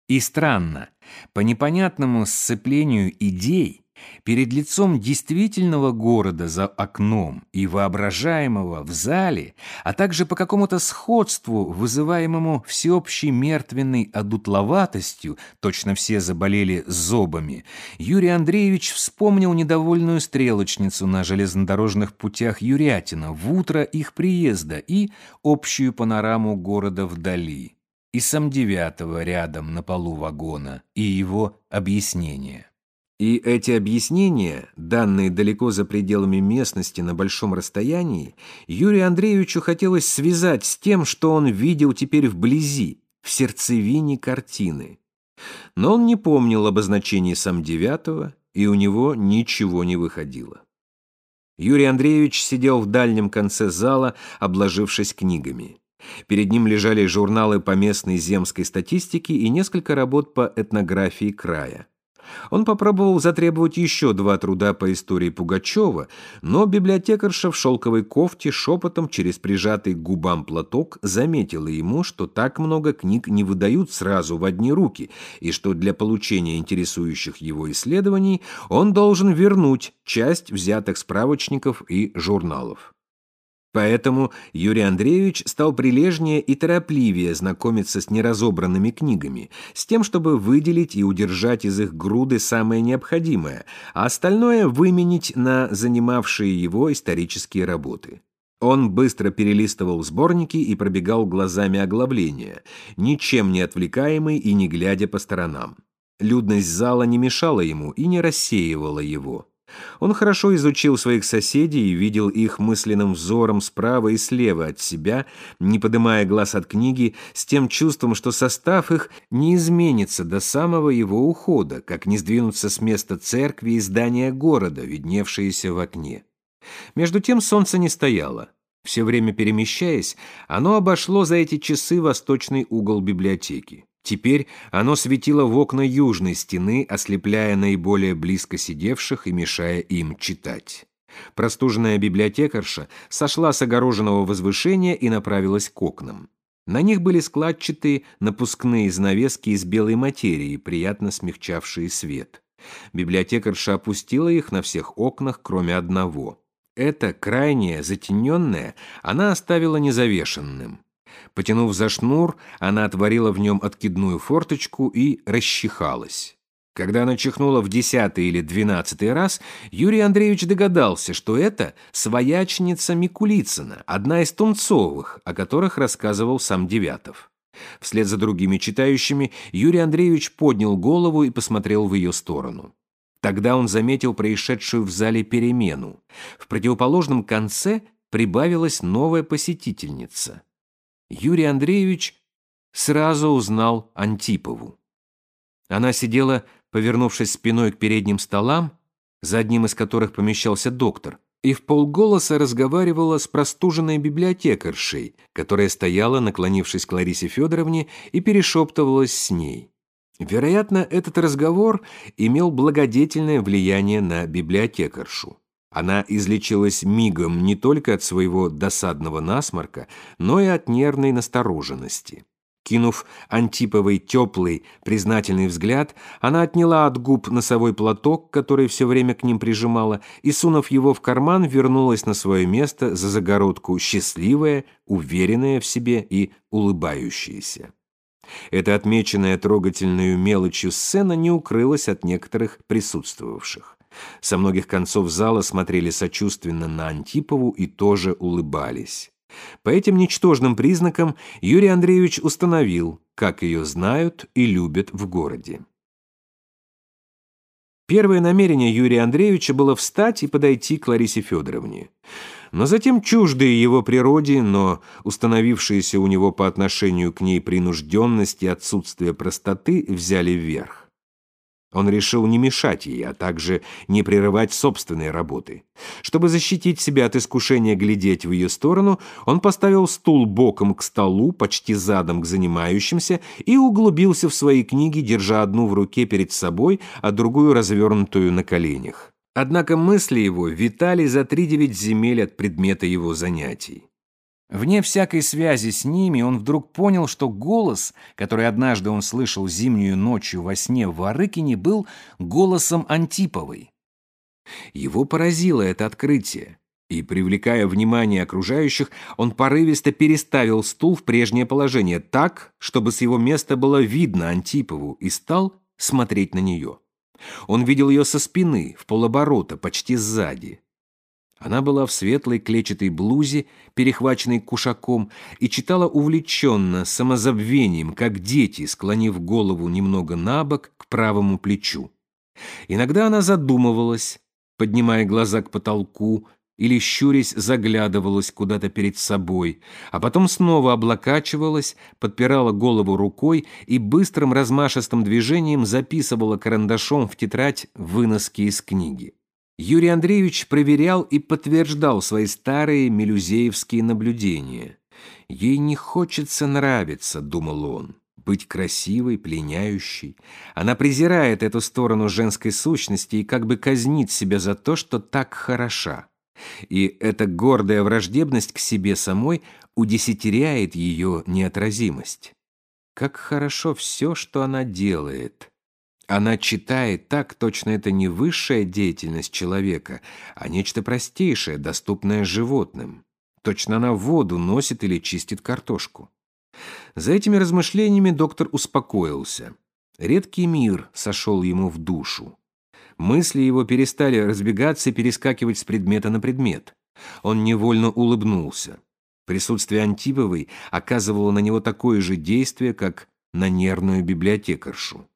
И странно, по непонятному сцеплению идей Перед лицом действительного города за окном и воображаемого в зале, а также по какому-то сходству, вызываемому всеобщей мертвенной одутловатостью, точно все заболели зобами, Юрий Андреевич вспомнил недовольную стрелочницу на железнодорожных путях Юрятина в утро их приезда и общую панораму города вдали, и сам девятого рядом на полу вагона, и его объяснение. И эти объяснения, данные далеко за пределами местности на большом расстоянии, Юрию Андреевичу хотелось связать с тем, что он видел теперь вблизи, в сердцевине картины. Но он не помнил обозначений сам девятого, и у него ничего не выходило. Юрий Андреевич сидел в дальнем конце зала, обложившись книгами. Перед ним лежали журналы по местной земской статистике и несколько работ по этнографии края. Он попробовал затребовать еще два труда по истории Пугачева, но библиотекарша в шелковой кофте шепотом через прижатый к губам платок заметила ему, что так много книг не выдают сразу в одни руки, и что для получения интересующих его исследований он должен вернуть часть взятых справочников и журналов. Поэтому Юрий Андреевич стал прилежнее и торопливее знакомиться с неразобранными книгами, с тем, чтобы выделить и удержать из их груды самое необходимое, а остальное выменить на занимавшие его исторические работы. Он быстро перелистывал сборники и пробегал глазами оглавления, ничем не отвлекаемый и не глядя по сторонам. Людность зала не мешала ему и не рассеивала его. Он хорошо изучил своих соседей и видел их мысленным взором справа и слева от себя, не поднимая глаз от книги, с тем чувством, что состав их не изменится до самого его ухода, как не сдвинутся с места церкви и здания города, видневшиеся в окне. Между тем солнце не стояло. Все время перемещаясь, оно обошло за эти часы восточный угол библиотеки. Теперь оно светило в окна южной стены, ослепляя наиболее близко сидевших и мешая им читать. Простуженная библиотекарша сошла с огороженного возвышения и направилась к окнам. На них были складчатые напускные занавески из белой материи, приятно смягчавшие свет. Библиотекарша опустила их на всех окнах, кроме одного. Это, крайнее, затененное, она оставила незавешенным. Потянув за шнур, она отворила в нем откидную форточку и расчихалась. Когда она чихнула в десятый или двенадцатый раз, Юрий Андреевич догадался, что это своячница Микулицына, одна из Тунцовых, о которых рассказывал сам Девятов. Вслед за другими читающими Юрий Андреевич поднял голову и посмотрел в ее сторону. Тогда он заметил происшедшую в зале перемену. В противоположном конце прибавилась новая посетительница. Юрий Андреевич сразу узнал Антипову. Она сидела, повернувшись спиной к передним столам, за одним из которых помещался доктор, и в полголоса разговаривала с простуженной библиотекаршей, которая стояла, наклонившись к Ларисе Федоровне, и перешептывалась с ней. Вероятно, этот разговор имел благодетельное влияние на библиотекаршу. Она излечилась мигом не только от своего досадного насморка, но и от нервной настороженности. Кинув Антиповой теплый, признательный взгляд, она отняла от губ носовой платок, который все время к ним прижимала, и, сунув его в карман, вернулась на свое место за загородку, счастливая, уверенная в себе и улыбающаяся. Эта отмеченная трогательной мелочью сцена не укрылась от некоторых присутствовавших. Со многих концов зала смотрели сочувственно на Антипову и тоже улыбались. По этим ничтожным признакам Юрий Андреевич установил, как ее знают и любят в городе. Первое намерение Юрия Андреевича было встать и подойти к Ларисе Федоровне. Но затем чуждые его природе, но установившиеся у него по отношению к ней принужденность и отсутствие простоты взяли вверх. Он решил не мешать ей, а также не прерывать собственные работы. Чтобы защитить себя от искушения глядеть в ее сторону, он поставил стул боком к столу, почти задом к занимающимся, и углубился в свои книги, держа одну в руке перед собой, а другую развернутую на коленях. Однако мысли его витали за три девять земель от предмета его занятий. Вне всякой связи с ними он вдруг понял, что голос, который однажды он слышал зимнюю ночью во сне в Арыкине, был голосом Антиповой. Его поразило это открытие, и, привлекая внимание окружающих, он порывисто переставил стул в прежнее положение так, чтобы с его места было видно Антипову, и стал смотреть на нее. Он видел ее со спины, в полоборота, почти сзади. Она была в светлой клетчатой блузе, перехваченной кушаком, и читала увлеченно, самозабвением, как дети, склонив голову немного на бок к правому плечу. Иногда она задумывалась, поднимая глаза к потолку, или, щурясь, заглядывалась куда-то перед собой, а потом снова облокачивалась, подпирала голову рукой и быстрым размашистым движением записывала карандашом в тетрадь выноски из книги. Юрий Андреевич проверял и подтверждал свои старые мелюзеевские наблюдения. «Ей не хочется нравиться», — думал он, — «быть красивой, пленяющей. Она презирает эту сторону женской сущности и как бы казнит себя за то, что так хороша. И эта гордая враждебность к себе самой удесятеряет ее неотразимость. Как хорошо все, что она делает». Она читает так, точно это не высшая деятельность человека, а нечто простейшее, доступное животным. Точно она воду носит или чистит картошку. За этими размышлениями доктор успокоился. Редкий мир сошел ему в душу. Мысли его перестали разбегаться и перескакивать с предмета на предмет. Он невольно улыбнулся. Присутствие Антиповой оказывало на него такое же действие, как на нервную библиотекаршу.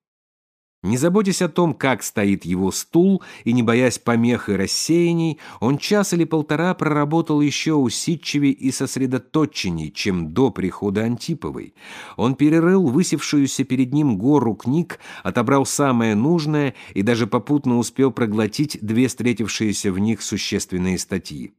Не заботясь о том, как стоит его стул, и не боясь помех и рассеяний, он час или полтора проработал еще усидчивее и сосредоточенней, чем до прихода Антиповой. Он перерыл высевшуюся перед ним гору книг, отобрал самое нужное и даже попутно успел проглотить две встретившиеся в них существенные статьи.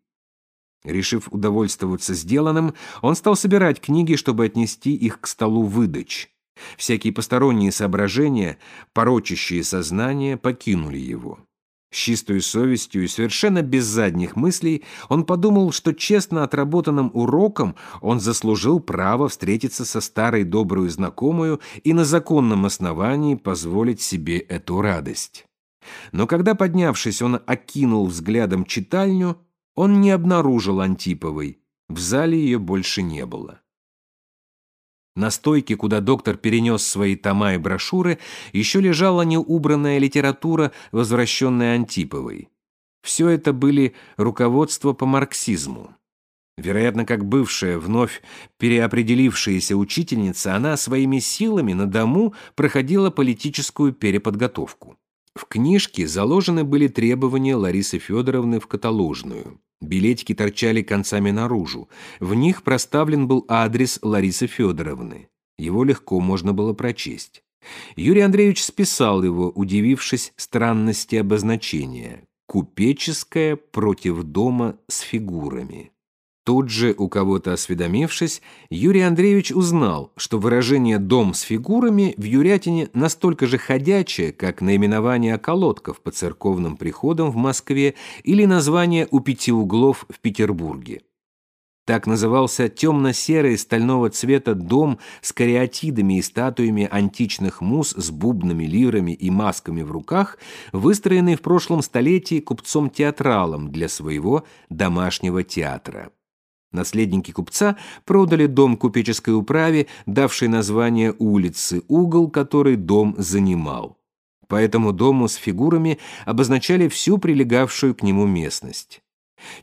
Решив удовольствоваться сделанным, он стал собирать книги, чтобы отнести их к столу выдач. Всякие посторонние соображения, порочащие сознание, покинули его. С чистой совестью и совершенно без задних мыслей он подумал, что честно отработанным уроком он заслужил право встретиться со старой добрую знакомую и на законном основании позволить себе эту радость. Но когда, поднявшись, он окинул взглядом читальню, он не обнаружил Антиповой. В зале ее больше не было. На стойке, куда доктор перенес свои тома и брошюры, еще лежала неубранная литература, возвращенная Антиповой. Все это были руководства по марксизму. Вероятно, как бывшая, вновь переопределившаяся учительница, она своими силами на дому проходила политическую переподготовку. В книжке заложены были требования Ларисы Федоровны в каталожную. Билетики торчали концами наружу. В них проставлен был адрес Ларисы Федоровны. Его легко можно было прочесть. Юрий Андреевич списал его, удивившись странности обозначения. «Купеческая против дома с фигурами». Тут же, у кого-то осведомившись, Юрий Андреевич узнал, что выражение «дом с фигурами» в Юрятине настолько же ходячее, как наименование околотков по церковным приходам в Москве или название «у пяти углов» в Петербурге. Так назывался темно-серый стального цвета дом с кариатидами и статуями античных мус с бубнами, лирами и масками в руках, выстроенный в прошлом столетии купцом-театралом для своего домашнего театра. Наследники купца продали дом купеческой управе, давший название улицы, угол, который дом занимал. По этому дому с фигурами обозначали всю прилегавшую к нему местность.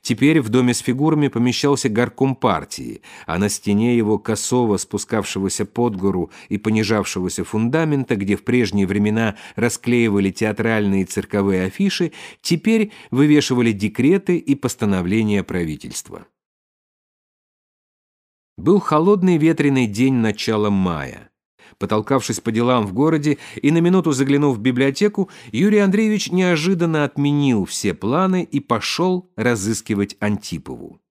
Теперь в доме с фигурами помещался горком партии, а на стене его косово спускавшегося под гору и понижавшегося фундамента, где в прежние времена расклеивали театральные и цирковые афиши, теперь вывешивали декреты и постановления правительства. Был холодный ветреный день начала мая. Потолкавшись по делам в городе и на минуту заглянув в библиотеку, Юрий Андреевич неожиданно отменил все планы и пошел разыскивать Антипову.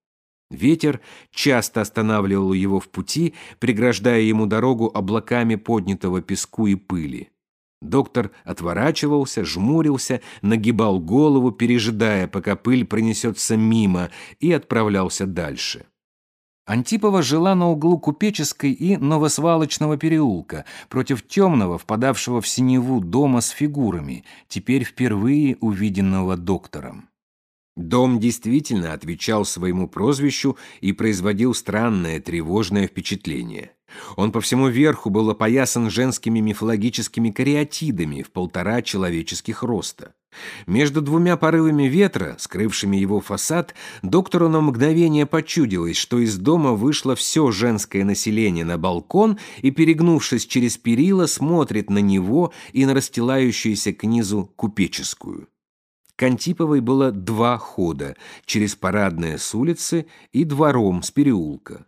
Ветер часто останавливал его в пути, преграждая ему дорогу облаками поднятого песку и пыли. Доктор отворачивался, жмурился, нагибал голову, пережидая, пока пыль пронесется мимо, и отправлялся дальше. Антипова жила на углу Купеческой и Новосвалочного переулка, против темного, впадавшего в синеву дома с фигурами, теперь впервые увиденного доктором. Дом действительно отвечал своему прозвищу и производил странное тревожное впечатление. Он по всему верху был опоясан женскими мифологическими кариатидами в полтора человеческих роста. Между двумя порывами ветра, скрывшими его фасад, доктору на мгновение почудилось, что из дома вышло все женское население на балкон и, перегнувшись через перила, смотрит на него и на расстилающуюся к низу купеческую. К Антиповой было два хода – через парадное с улицы и двором с переулка.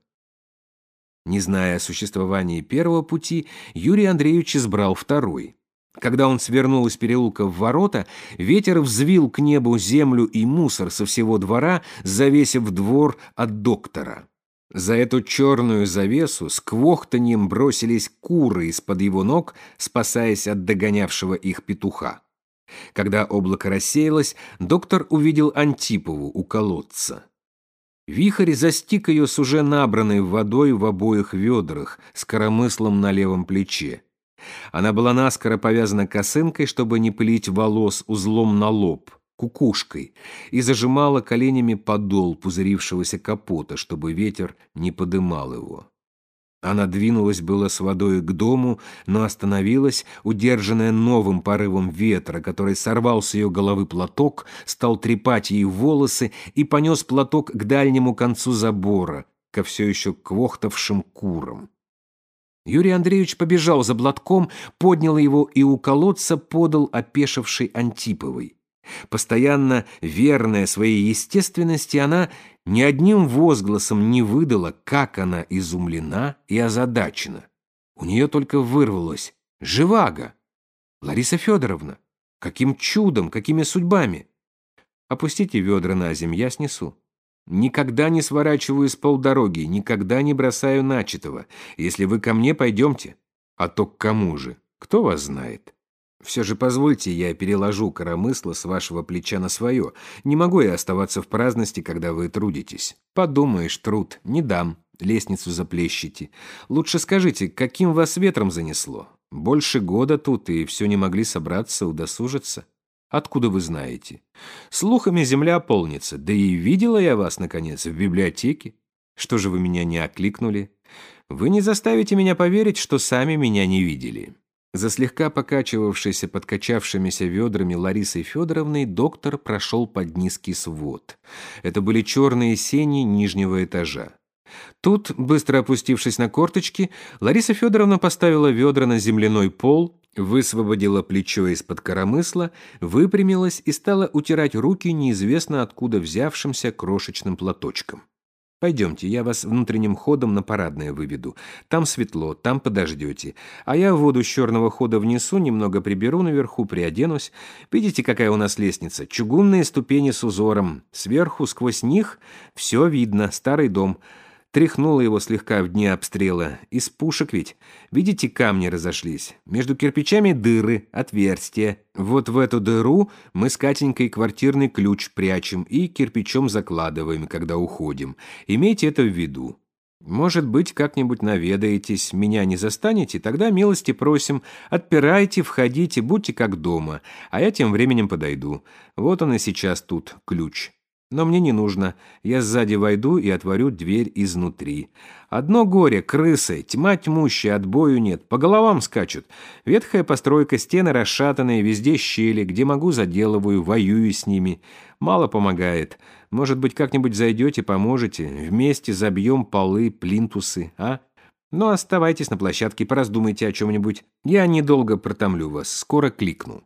Не зная о существовании первого пути, Юрий Андреевич избрал второй. Когда он свернул из переулка в ворота, ветер взвил к небу землю и мусор со всего двора, завесив двор от доктора. За эту черную завесу с квохтаньем бросились куры из-под его ног, спасаясь от догонявшего их петуха. Когда облако рассеялось, доктор увидел Антипову у колодца. Вихрь застиг ее с уже набранной водой в обоих ведрах, с коромыслом на левом плече. Она была наскоро повязана косынкой, чтобы не пылить волос узлом на лоб, кукушкой, и зажимала коленями подол пузырившегося капота, чтобы ветер не подымал его. Она двинулась было с водой к дому, но остановилась, удержанная новым порывом ветра, который сорвал с ее головы платок, стал трепать ей волосы и понес платок к дальнему концу забора, ко все еще квохтавшим курам. Юрий Андреевич побежал за блатком, поднял его и у колодца подал опешившей Антиповой. Постоянно верная своей естественности, она ни одним возгласом не выдала, как она изумлена и озадачена. У нее только вырвалось «Живаго!» «Лариса Федоровна! Каким чудом, какими судьбами!» «Опустите ведра на земь, я снесу». «Никогда не сворачиваю с полдороги, никогда не бросаю начатого. Если вы ко мне, пойдемте. А то к кому же? Кто вас знает?» Все же позвольте, я переложу коромысло с вашего плеча на свое. Не могу я оставаться в праздности, когда вы трудитесь. Подумаешь, труд, не дам. Лестницу заплещите. Лучше скажите, каким вас ветром занесло? Больше года тут, и все не могли собраться, удосужиться. Откуда вы знаете? Слухами земля полнится, да и видела я вас, наконец, в библиотеке. Что же вы меня не окликнули? Вы не заставите меня поверить, что сами меня не видели. За слегка покачивавшейся подкачавшимися ведрами Ларисой Федоровной доктор прошел под низкий свод. Это были черные сени нижнего этажа. Тут, быстро опустившись на корточки, Лариса Федоровна поставила ведра на земляной пол, высвободила плечо из-под коромысла, выпрямилась и стала утирать руки неизвестно откуда взявшимся крошечным платочком. Пойдемте, я вас внутренним ходом на парадное выведу. Там светло, там подождете. А я воду с черного хода внесу, немного приберу наверху, приоденусь. Видите, какая у нас лестница? Чугунные ступени с узором. Сверху, сквозь них, все видно, старый дом. Тряхнуло его слегка в дни обстрела. Из пушек ведь. Видите, камни разошлись. Между кирпичами дыры, отверстия. Вот в эту дыру мы с Катенькой квартирный ключ прячем и кирпичом закладываем, когда уходим. Имейте это в виду. Может быть, как-нибудь наведаетесь, меня не застанете, тогда милости просим, отпирайте, входите, будьте как дома, а я тем временем подойду. Вот он и сейчас тут, ключ. Но мне не нужно. Я сзади войду и отворю дверь изнутри. Одно горе, крысы, тьма тьмущая, отбою нет. По головам скачут. Ветхая постройка, стены расшатанные, везде щели. Где могу, заделываю, воюю с ними. Мало помогает. Может быть, как-нибудь зайдете, поможете. Вместе забьем полы, плинтусы, а? Ну, оставайтесь на площадке, пораздумайте о чем-нибудь. Я недолго протомлю вас, скоро кликну.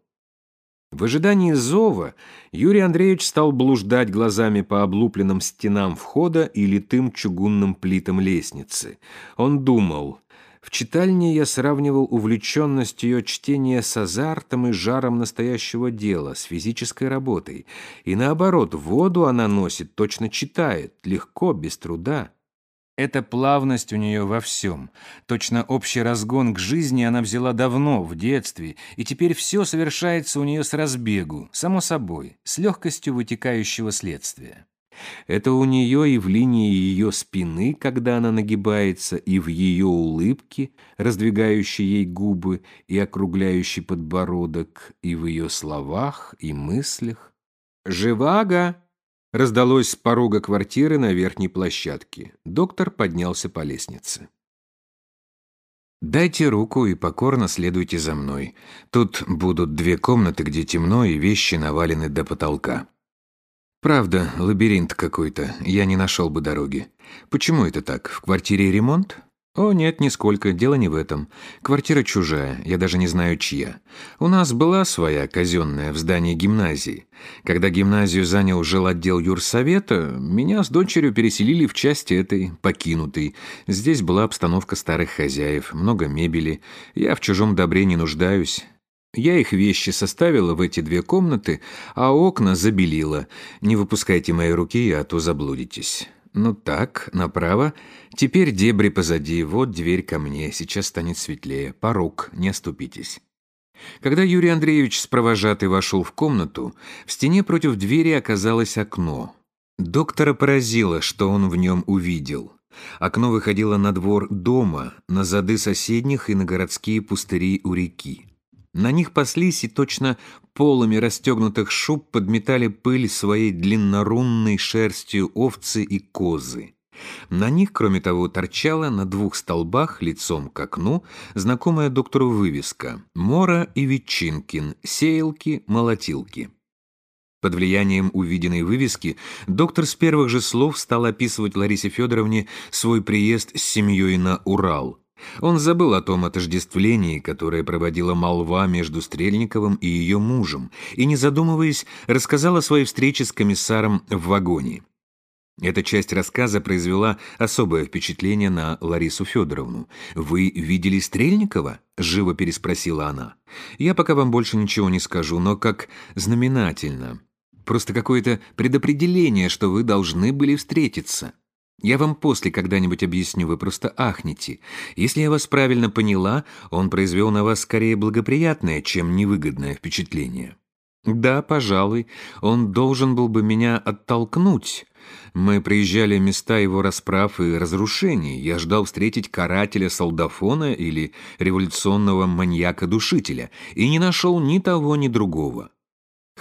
В ожидании зова Юрий Андреевич стал блуждать глазами по облупленным стенам входа и литым чугунным плитам лестницы. Он думал, в читальне я сравнивал увлеченность ее чтения с азартом и жаром настоящего дела, с физической работой. И наоборот, воду она носит, точно читает, легко, без труда. Эта плавность у нее во всем. Точно общий разгон к жизни она взяла давно, в детстве, и теперь все совершается у нее с разбегу, само собой, с легкостью вытекающего следствия. Это у нее и в линии ее спины, когда она нагибается, и в ее улыбке, раздвигающей ей губы и округляющей подбородок, и в ее словах и мыслях. «Живаго!» Раздалось с порога квартиры на верхней площадке. Доктор поднялся по лестнице. «Дайте руку и покорно следуйте за мной. Тут будут две комнаты, где темно и вещи навалены до потолка». «Правда, лабиринт какой-то. Я не нашел бы дороги. Почему это так? В квартире ремонт?» «О, нет, нисколько, дело не в этом. Квартира чужая, я даже не знаю, чья. У нас была своя казенная в здании гимназии. Когда гимназию занял жилотдел юрсовета, меня с дочерью переселили в часть этой, покинутой. Здесь была обстановка старых хозяев, много мебели. Я в чужом добре не нуждаюсь». Я их вещи составила в эти две комнаты, а окна забелила. Не выпускайте мои руки, а то заблудитесь. Ну так, направо. Теперь дебри позади, вот дверь ко мне, сейчас станет светлее. Порог, не оступитесь. Когда Юрий Андреевич с провожатой вошел в комнату, в стене против двери оказалось окно. Доктора поразило, что он в нем увидел. Окно выходило на двор дома, на зады соседних и на городские пустыри у реки. На них паслись и точно полами расстегнутых шуб подметали пыль своей длиннорунной шерстью овцы и козы. На них, кроме того, торчала на двух столбах лицом к окну знакомая доктору вывеска «Мора и Ветчинкин. Сеялки, молотилки». Под влиянием увиденной вывески доктор с первых же слов стал описывать Ларисе Федоровне свой приезд с семьей на Урал. Он забыл о том отождествлении, которое проводила молва между Стрельниковым и ее мужем, и, не задумываясь, рассказал о своей встрече с комиссаром в вагоне. Эта часть рассказа произвела особое впечатление на Ларису Федоровну. «Вы видели Стрельникова?» – живо переспросила она. «Я пока вам больше ничего не скажу, но как знаменательно. Просто какое-то предопределение, что вы должны были встретиться». Я вам после когда-нибудь объясню, вы просто ахнете. Если я вас правильно поняла, он произвел на вас скорее благоприятное, чем невыгодное впечатление. Да, пожалуй, он должен был бы меня оттолкнуть. Мы приезжали места его расправ и разрушений. Я ждал встретить карателя-солдафона или революционного маньяка-душителя и не нашел ни того, ни другого.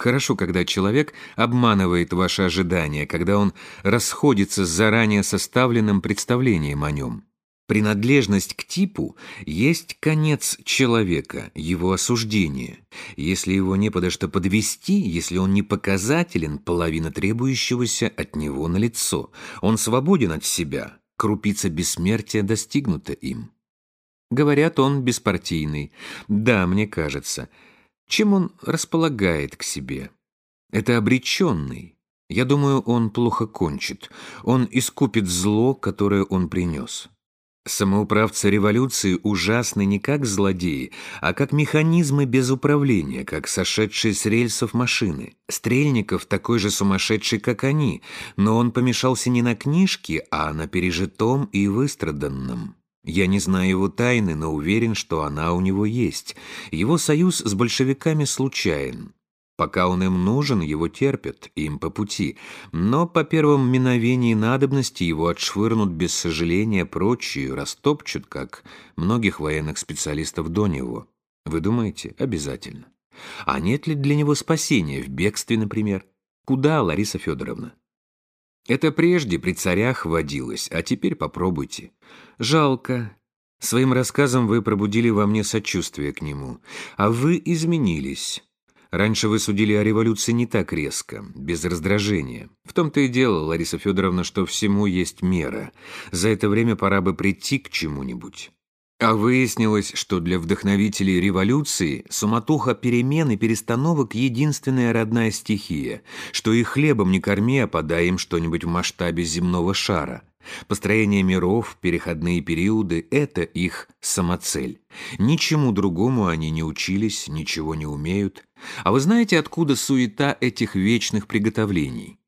Хорошо, когда человек обманывает ваши ожидания, когда он расходится с заранее составленным представлением о нем. Принадлежность к типу есть конец человека, его осуждение. Если его не подо что подвести, если он не показателен, половина требующегося от него на лицо. Он свободен от себя, крупица бессмертия достигнута им. Говорят, он беспартийный. Да, мне кажется – чем он располагает к себе? Это обреченный. Я думаю, он плохо кончит. Он искупит зло, которое он принес. Самоуправцы революции ужасны не как злодеи, а как механизмы без управления, как сошедшие с рельсов машины. Стрельников такой же сумасшедший, как они, но он помешался не на книжке, а на пережитом и выстраданном. Я не знаю его тайны, но уверен, что она у него есть. Его союз с большевиками случайен. Пока он им нужен, его терпят, им по пути. Но по первом миновении надобности его отшвырнут без сожаления прочие, растопчут, как многих военных специалистов до него. Вы думаете? Обязательно. А нет ли для него спасения в бегстве, например? Куда, Лариса Федоровна? Это прежде при царях водилось, а теперь попробуйте. Жалко. Своим рассказом вы пробудили во мне сочувствие к нему, а вы изменились. Раньше вы судили о революции не так резко, без раздражения. В том-то и дело, Лариса Федоровна, что всему есть мера. За это время пора бы прийти к чему-нибудь. А выяснилось, что для вдохновителей революции суматоха перемен и перестановок – единственная родная стихия, что и хлебом не корми, а подай им что-нибудь в масштабе земного шара – Построение миров, переходные периоды – это их самоцель. Ничему другому они не учились, ничего не умеют. А вы знаете, откуда суета этих вечных приготовлений?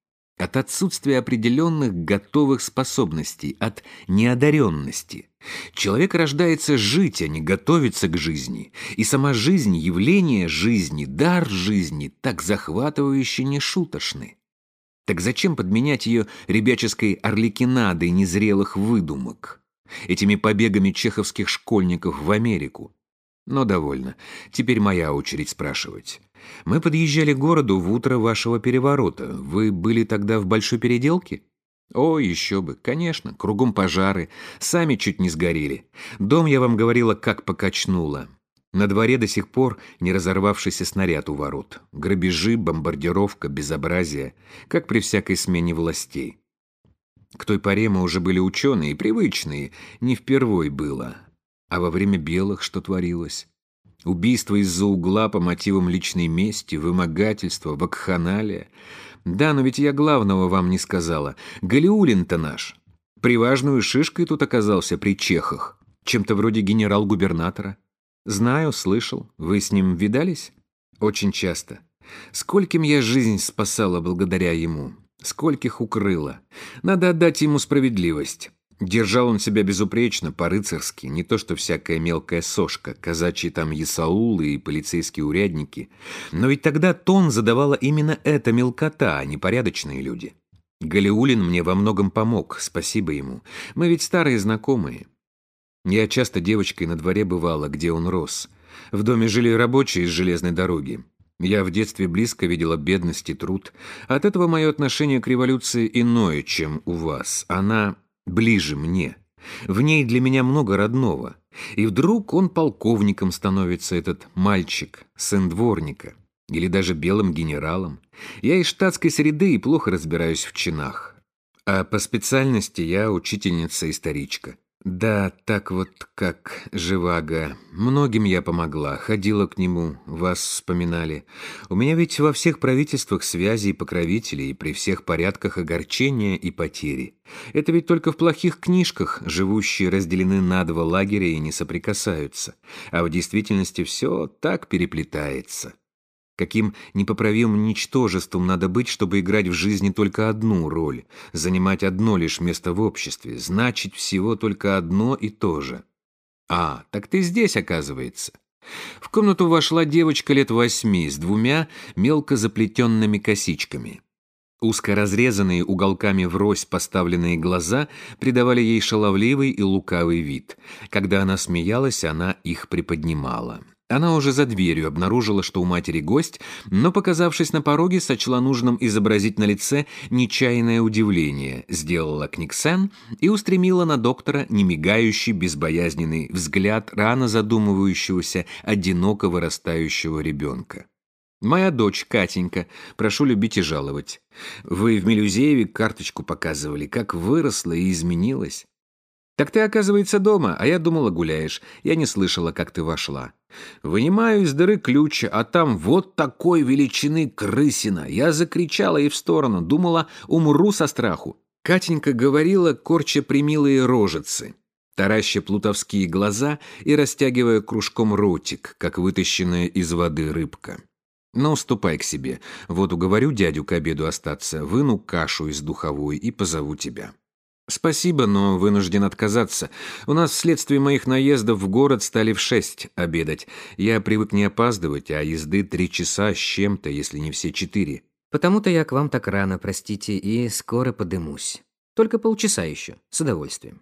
От отсутствия определенных готовых способностей, от неодаренности. Человек рождается жить, а не готовиться к жизни. И сама жизнь, явление жизни, дар жизни так захватывающе нешуточны. Так зачем подменять ее ребяческой орликинадой незрелых выдумок? Этими побегами чеховских школьников в Америку? Но довольно. Теперь моя очередь спрашивать. Мы подъезжали к городу в утро вашего переворота. Вы были тогда в большой переделке? О, еще бы, конечно, кругом пожары. Сами чуть не сгорели. Дом, я вам говорила, как покачнуло. На дворе до сих пор не разорвавшийся снаряд у ворот. Грабежи, бомбардировка, безобразие, как при всякой смене властей. К той поре мы уже были ученые, привычные, не впервой было. А во время белых что творилось? Убийство из-за угла по мотивам личной мести, вымогательство, вакханалия. Да, но ведь я главного вам не сказала. Галиулин-то наш. Приважную шишкой тут оказался при чехах. Чем-то вроде генерал-губернатора. «Знаю, слышал. Вы с ним видались?» «Очень часто. Скольким я жизнь спасала благодаря ему. Скольких укрыла. Надо отдать ему справедливость. Держал он себя безупречно, по-рыцарски, не то что всякая мелкая сошка, казачьи там ясаулы и полицейские урядники. Но ведь тогда тон задавала именно эта мелкота, а не порядочные люди. Галиулин мне во многом помог, спасибо ему. Мы ведь старые знакомые. Я часто девочкой на дворе бывала, где он рос. В доме жили рабочие из железной дороги. Я в детстве близко видела бедность и труд. От этого мое отношение к революции иное, чем у вас. Она ближе мне. В ней для меня много родного. И вдруг он полковником становится, этот мальчик, сын дворника. Или даже белым генералом. Я из штатской среды и плохо разбираюсь в чинах. А по специальности я учительница-историчка. «Да, так вот как Живаго. Многим я помогла, ходила к нему, вас вспоминали. У меня ведь во всех правительствах связи и покровители, и при всех порядках огорчения и потери. Это ведь только в плохих книжках живущие разделены на два лагеря и не соприкасаются. А в действительности все так переплетается». Каким непоправимым ничтожеством надо быть, чтобы играть в жизни только одну роль, занимать одно лишь место в обществе, значить всего только одно и то же. А, так ты здесь, оказывается. В комнату вошла девочка лет восьми с двумя мелко заплетенными косичками. Узко разрезанные уголками врозь поставленные глаза придавали ей шаловливый и лукавый вид. Когда она смеялась, она их приподнимала. Она уже за дверью обнаружила, что у матери гость, но, показавшись на пороге, сочла нужным изобразить на лице нечаянное удивление, сделала книгсен и устремила на доктора немигающий, безбоязненный взгляд рано задумывающегося, одиноко вырастающего ребенка. «Моя дочь, Катенька, прошу любить и жаловать. Вы в Мелюзееве карточку показывали, как выросла и изменилась. Так ты, оказывается, дома, а я думала, гуляешь. Я не слышала, как ты вошла. Вынимаю из дыры ключ, а там вот такой величины крысина. Я закричала ей в сторону, думала, умру со страху. Катенька говорила, корча примилые рожицы, тараща плутовские глаза и растягивая кружком ротик, как вытащенная из воды рыбка. «Ну, ступай к себе. Вот уговорю дядю к обеду остаться, выну кашу из духовой и позову тебя». «Спасибо, но вынужден отказаться. У нас вследствие моих наездов в город стали в шесть обедать. Я привык не опаздывать, а езды три часа с чем-то, если не все четыре. Потому-то я к вам так рано, простите, и скоро подымусь. Только полчаса еще, с удовольствием».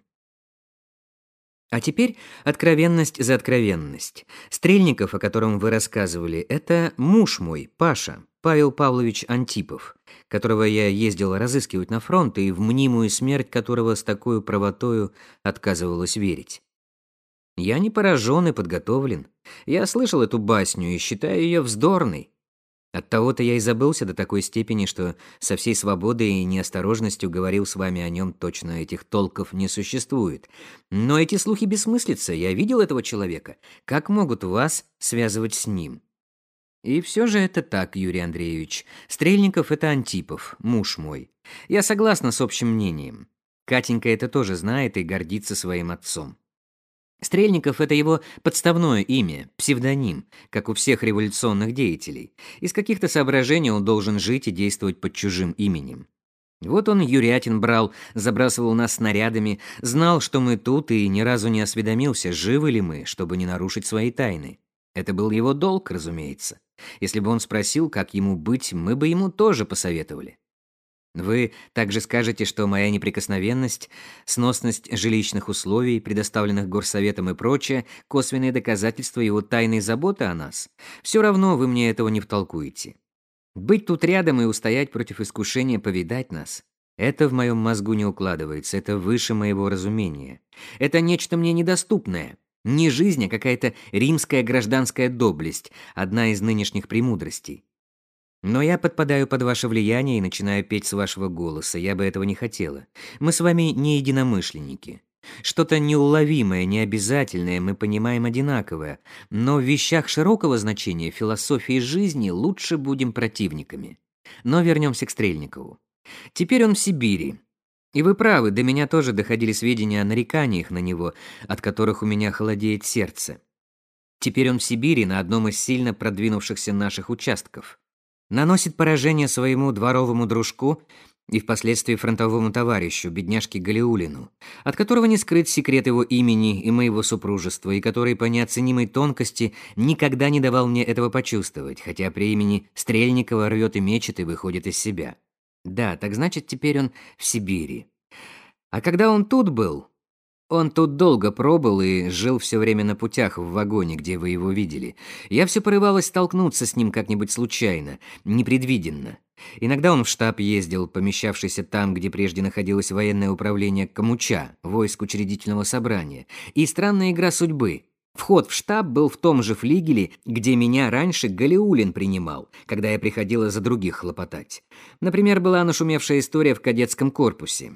А теперь откровенность за откровенность. Стрельников, о котором вы рассказывали, это муж мой, Паша, Павел Павлович Антипов, которого я ездил разыскивать на фронт и в мнимую смерть которого с такой правотою отказывалась верить. Я не поражен и подготовлен. Я слышал эту басню и считаю ее вздорной. Оттого-то я и забылся до такой степени, что со всей свободой и неосторожностью говорил с вами о нем точно этих толков не существует. Но эти слухи бессмыслица, я видел этого человека. Как могут вас связывать с ним? И все же это так, Юрий Андреевич. Стрельников — это Антипов, муж мой. Я согласна с общим мнением. Катенька это тоже знает и гордится своим отцом. Стрельников – это его подставное имя, псевдоним, как у всех революционных деятелей. Из каких-то соображений он должен жить и действовать под чужим именем. Вот он Юрятин брал, забрасывал нас снарядами, знал, что мы тут, и ни разу не осведомился, живы ли мы, чтобы не нарушить свои тайны. Это был его долг, разумеется. Если бы он спросил, как ему быть, мы бы ему тоже посоветовали. Вы также скажете, что моя неприкосновенность, сносность жилищных условий, предоставленных горсоветом и прочее, косвенные доказательства его тайной заботы о нас. Все равно вы мне этого не втолкуете. Быть тут рядом и устоять против искушения повидать нас – это в моем мозгу не укладывается, это выше моего разумения. Это нечто мне недоступное. Не жизнь, а какая-то римская гражданская доблесть, одна из нынешних премудростей. Но я подпадаю под ваше влияние и начинаю петь с вашего голоса. Я бы этого не хотела. Мы с вами не единомышленники. Что-то неуловимое, необязательное мы понимаем одинаковое, но в вещах широкого значения философии жизни лучше будем противниками. Но вернемся к Стрельникову. Теперь он в Сибири. И вы правы, до меня тоже доходили сведения о нареканиях на него, от которых у меня холодеет сердце. Теперь он в Сибири на одном из сильно продвинувшихся наших участков наносит поражение своему дворовому дружку и впоследствии фронтовому товарищу, бедняжке Галиулину, от которого не скрыт секрет его имени и моего супружества, и который по неоценимой тонкости никогда не давал мне этого почувствовать, хотя при имени Стрельникова рвет и мечет и выходит из себя. Да, так значит, теперь он в Сибири. А когда он тут был, он тут долго пробыл и жил все время на путях в вагоне, где вы его видели. Я все порывалась столкнуться с ним как-нибудь случайно, непредвиденно. Иногда он в штаб ездил, помещавшийся там, где прежде находилось военное управление Камуча, войск учредительного собрания. И странная игра судьбы. Вход в штаб был в том же флигеле, где меня раньше Галиулин принимал, когда я приходила за других хлопотать. Например, была нашумевшая история в кадетском корпусе.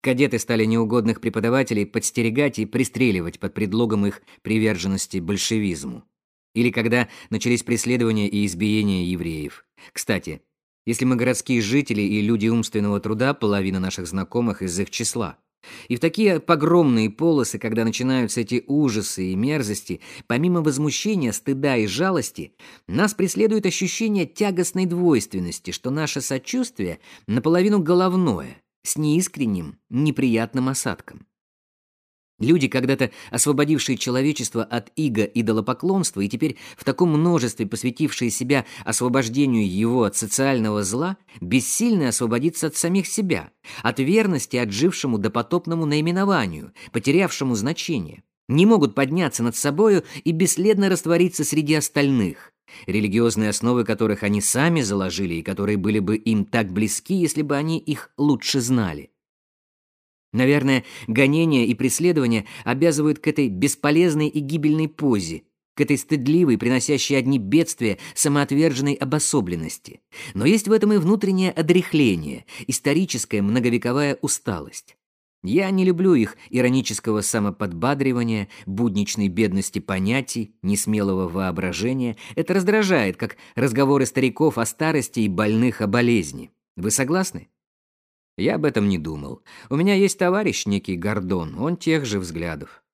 Кадеты стали неугодных преподавателей подстерегать и пристреливать под предлогом их приверженности большевизму. Или когда начались преследования и избиения евреев. Кстати, если мы городские жители и люди умственного труда, половина наших знакомых из их числа. И в такие погромные полосы, когда начинаются эти ужасы и мерзости, помимо возмущения, стыда и жалости, нас преследует ощущение тягостной двойственности, что наше сочувствие наполовину головное – с неискренним, неприятным осадком. Люди, когда-то освободившие человечество от иго идолопоклонства и теперь в таком множестве посвятившие себя освобождению его от социального зла, бессильны освободиться от самих себя, от верности отжившему допотопному наименованию, потерявшему значение, не могут подняться над собою и бесследно раствориться среди остальных, религиозные основы которых они сами заложили и которые были бы им так близки, если бы они их лучше знали. Наверное, гонения и преследования обязывают к этой бесполезной и гибельной позе, к этой стыдливой, приносящей одни бедствия, самоотверженной обособленности. Но есть в этом и внутреннее одряхление, историческая многовековая усталость. Я не люблю их иронического самоподбадривания, будничной бедности понятий, несмелого воображения. Это раздражает, как разговоры стариков о старости и больных о болезни. Вы согласны? Я об этом не думал. У меня есть товарищ некий Гордон, он тех же взглядов.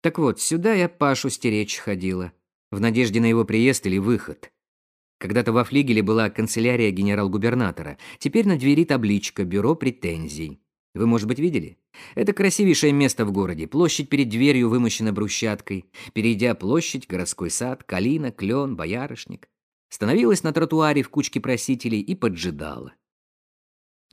Так вот, сюда я Пашу стеречь ходила, в надежде на его приезд или выход. Когда-то во флигеле была канцелярия генерал-губернатора, теперь на двери табличка «Бюро претензий». Вы, может быть, видели? Это красивейшее место в городе. Площадь перед дверью вымощена брусчаткой. Перейдя площадь, городской сад, калина, клен, боярышник. Становилась на тротуаре в кучке просителей и поджидала.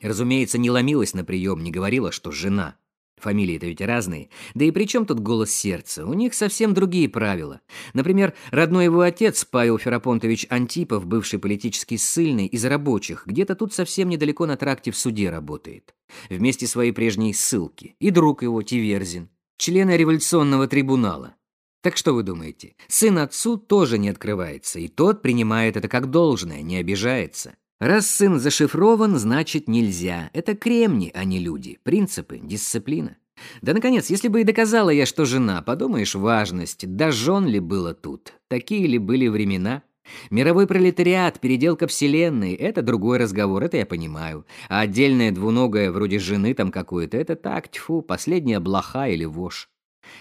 Разумеется, не ломилась на прием, не говорила, что жена. Фамилии-то ведь разные. Да и при чем тут голос сердца? У них совсем другие правила. Например, родной его отец, Павел Ферапонтович Антипов, бывший политический ссыльный из рабочих, где-то тут совсем недалеко на тракте в суде работает. Вместе своей прежней ссылки. И друг его, Тиверзин, члена революционного трибунала. Так что вы думаете? Сын отцу тоже не открывается, и тот принимает это как должное, не обижается. Раз сын зашифрован, значит нельзя. Это кремни, а не люди. Принципы, дисциплина. Да, наконец, если бы и доказала я, что жена, подумаешь, важность, да жен ли было тут? Такие ли были времена? Мировой пролетариат, переделка вселенной — это другой разговор, это я понимаю. А отдельная двуногая, вроде жены там какой-то, это так, тьфу, последняя блоха или вошь.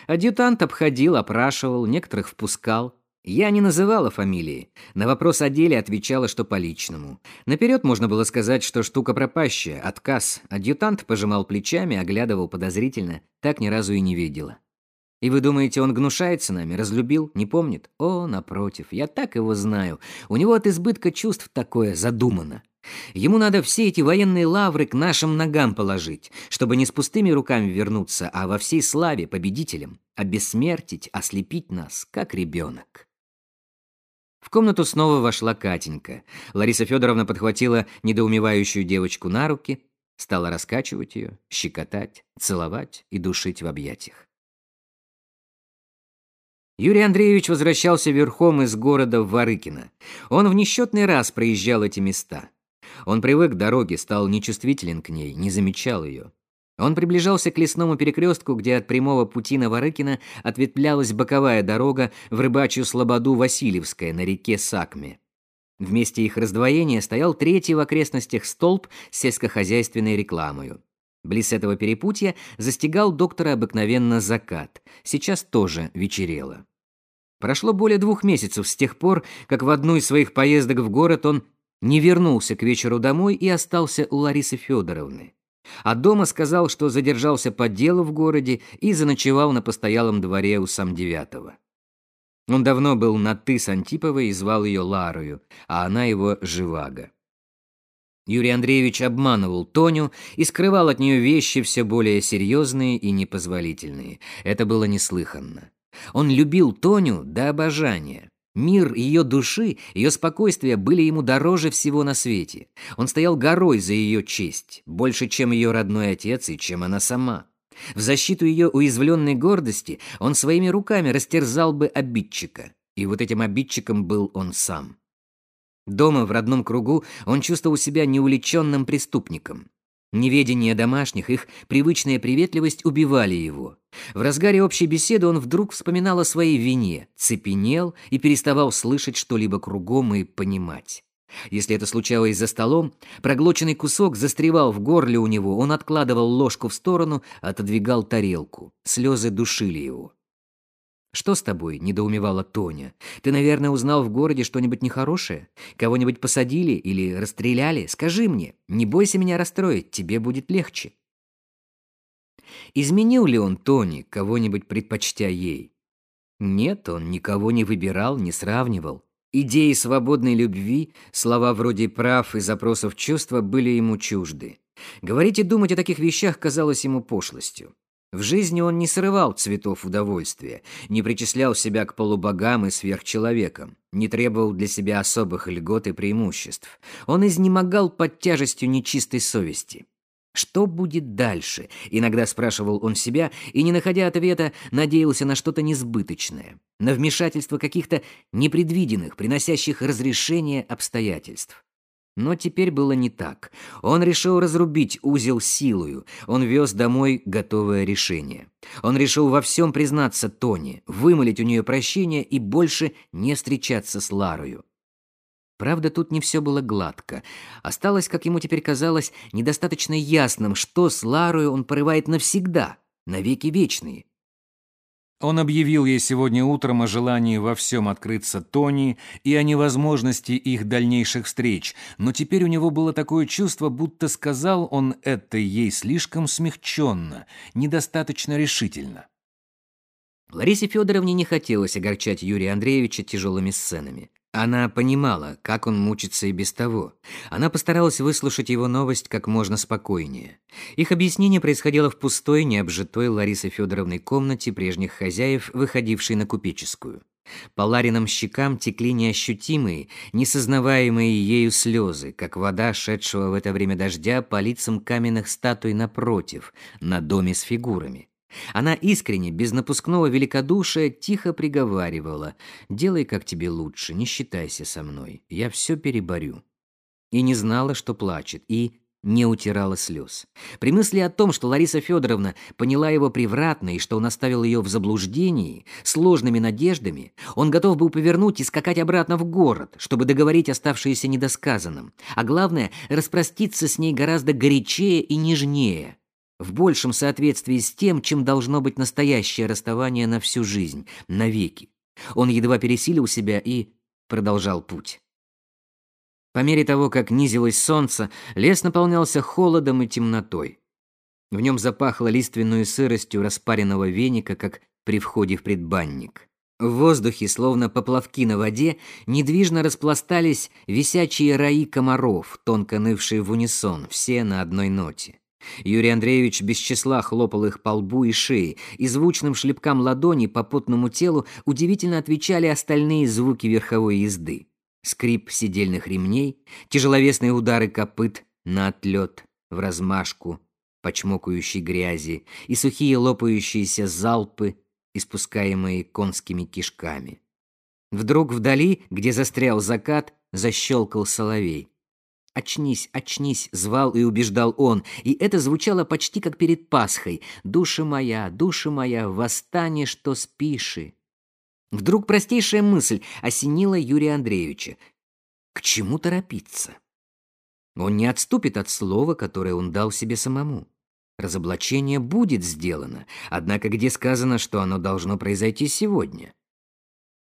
Адъютант обходил, опрашивал, некоторых впускал. Я не называла фамилии. На вопрос о деле отвечала, что по личному. Наперед можно было сказать, что штука пропащая, отказ. Адъютант пожимал плечами, оглядывал подозрительно. Так ни разу и не видела. И вы думаете, он гнушается нами, разлюбил, не помнит? О, напротив, я так его знаю. У него от избытка чувств такое задумано. Ему надо все эти военные лавры к нашим ногам положить, чтобы не с пустыми руками вернуться, а во всей славе победителем, обессмертить, ослепить нас, как ребенок. В комнату снова вошла Катенька. Лариса Федоровна подхватила недоумевающую девочку на руки, стала раскачивать ее, щекотать, целовать и душить в объятиях. Юрий Андреевич возвращался верхом из города Варыкино. Он в несчетный раз проезжал эти места. Он привык к дороге, стал нечувствителен к ней, не замечал ее. Он приближался к лесному перекрестку, где от прямого пути на Ворыкино ответвлялась боковая дорога в рыбачью слободу Васильевская на реке Сакме. В месте их раздвоения стоял третий в окрестностях столб с сельскохозяйственной рекламою. Близ этого перепутья застигал доктора обыкновенно закат. Сейчас тоже вечерело. Прошло более двух месяцев с тех пор, как в одну из своих поездок в город он не вернулся к вечеру домой и остался у Ларисы Федоровны. А дома сказал, что задержался по делу в городе и заночевал на постоялом дворе у сам девятого. Он давно был на «ты» с Антиповой и звал ее Ларою, а она его Живаго. Юрий Андреевич обманывал Тоню и скрывал от нее вещи все более серьезные и непозволительные. Это было неслыханно. Он любил Тоню до обожания. Мир ее души, ее спокойствие были ему дороже всего на свете. Он стоял горой за ее честь, больше, чем ее родной отец и чем она сама. В защиту ее уязвленной гордости он своими руками растерзал бы обидчика. И вот этим обидчиком был он сам. Дома, в родном кругу, он чувствовал себя неуличенным преступником. Неведение домашних, их привычная приветливость убивали его. В разгаре общей беседы он вдруг вспоминал о своей вине, цепенел и переставал слышать что-либо кругом и понимать. Если это случалось за столом, проглоченный кусок застревал в горле у него, он откладывал ложку в сторону, отодвигал тарелку. Слезы душили его. «Что с тобой?» – недоумевала Тоня. «Ты, наверное, узнал в городе что-нибудь нехорошее? Кого-нибудь посадили или расстреляли? Скажи мне. Не бойся меня расстроить, тебе будет легче». Изменил ли он Тони, кого-нибудь предпочтя ей? Нет, он никого не выбирал, не сравнивал. Идеи свободной любви, слова вроде прав и запросов чувства были ему чужды. Говорить и думать о таких вещах казалось ему пошлостью. В жизни он не срывал цветов удовольствия, не причислял себя к полубогам и сверхчеловекам, не требовал для себя особых льгот и преимуществ. Он изнемогал под тяжестью нечистой совести. Что будет дальше? Иногда спрашивал он себя и, не находя ответа, надеялся на что-то несбыточное, на вмешательство каких-то непредвиденных, приносящих разрешение обстоятельств. Но теперь было не так. Он решил разрубить узел силою. Он вез домой готовое решение. Он решил во всем признаться Тони, вымолить у нее прощение и больше не встречаться с Ларою. Правда, тут не все было гладко. Осталось, как ему теперь казалось, недостаточно ясным, что с Ларою он порывает навсегда, навеки вечные. Он объявил ей сегодня утром о желании во всем открыться Тони и о невозможности их дальнейших встреч, но теперь у него было такое чувство, будто сказал он это ей слишком смягченно, недостаточно решительно. Ларисе Федоровне не хотелось огорчать Юрия Андреевича тяжелыми сценами. Она понимала, как он мучится и без того. Она постаралась выслушать его новость как можно спокойнее. Их объяснение происходило в пустой, необжитой Ларисы Федоровной комнате прежних хозяев, выходившей на купеческую. По Лариным щекам текли неощутимые, несознаваемые ею слезы, как вода, шедшего в это время дождя по лицам каменных статуй напротив, на доме с фигурами. Она искренне, без напускного великодушия, тихо приговаривала: "Делай, как тебе лучше, не считайся со мной, я все переборю". И не знала, что плачет, и не утирала слез. При мысли о том, что Лариса Федоровна поняла его превратно и что он оставил ее в заблуждении, сложными надеждами, он готов был повернуть и скакать обратно в город, чтобы договорить оставшееся недосказанным, а главное, распроститься с ней гораздо горячее и нежнее, в большем соответствии с тем, чем должно быть настоящее расставание на всю жизнь, навеки. Он едва пересилил себя и продолжал путь. По мере того, как низилось солнце, лес наполнялся холодом и темнотой. В нем запахло лиственную сыростью распаренного веника, как при входе в предбанник. В воздухе, словно поплавки на воде, недвижно распластались висячие раи комаров, тонко нывшие в унисон, все на одной ноте. Юрий Андреевич без числа хлопал их по лбу и шее, и звучным шлепкам ладони по потному телу удивительно отвечали остальные звуки верховой езды. Скрип сидельных ремней, тяжеловесные удары копыт на отлет, в размашку, по чмокающей грязи, и сухие лопающиеся залпы, испускаемые конскими кишками. Вдруг вдали, где застрял закат, защелкал соловей. «Очнись, очнись!» — звал и убеждал он, и это звучало почти как перед Пасхой. «Душа моя, душа моя, восстань, что спиши!» Вдруг простейшая мысль осенила Юрия Андреевича. К чему торопиться? Он не отступит от слова, которое он дал себе самому. Разоблачение будет сделано, однако где сказано, что оно должно произойти сегодня?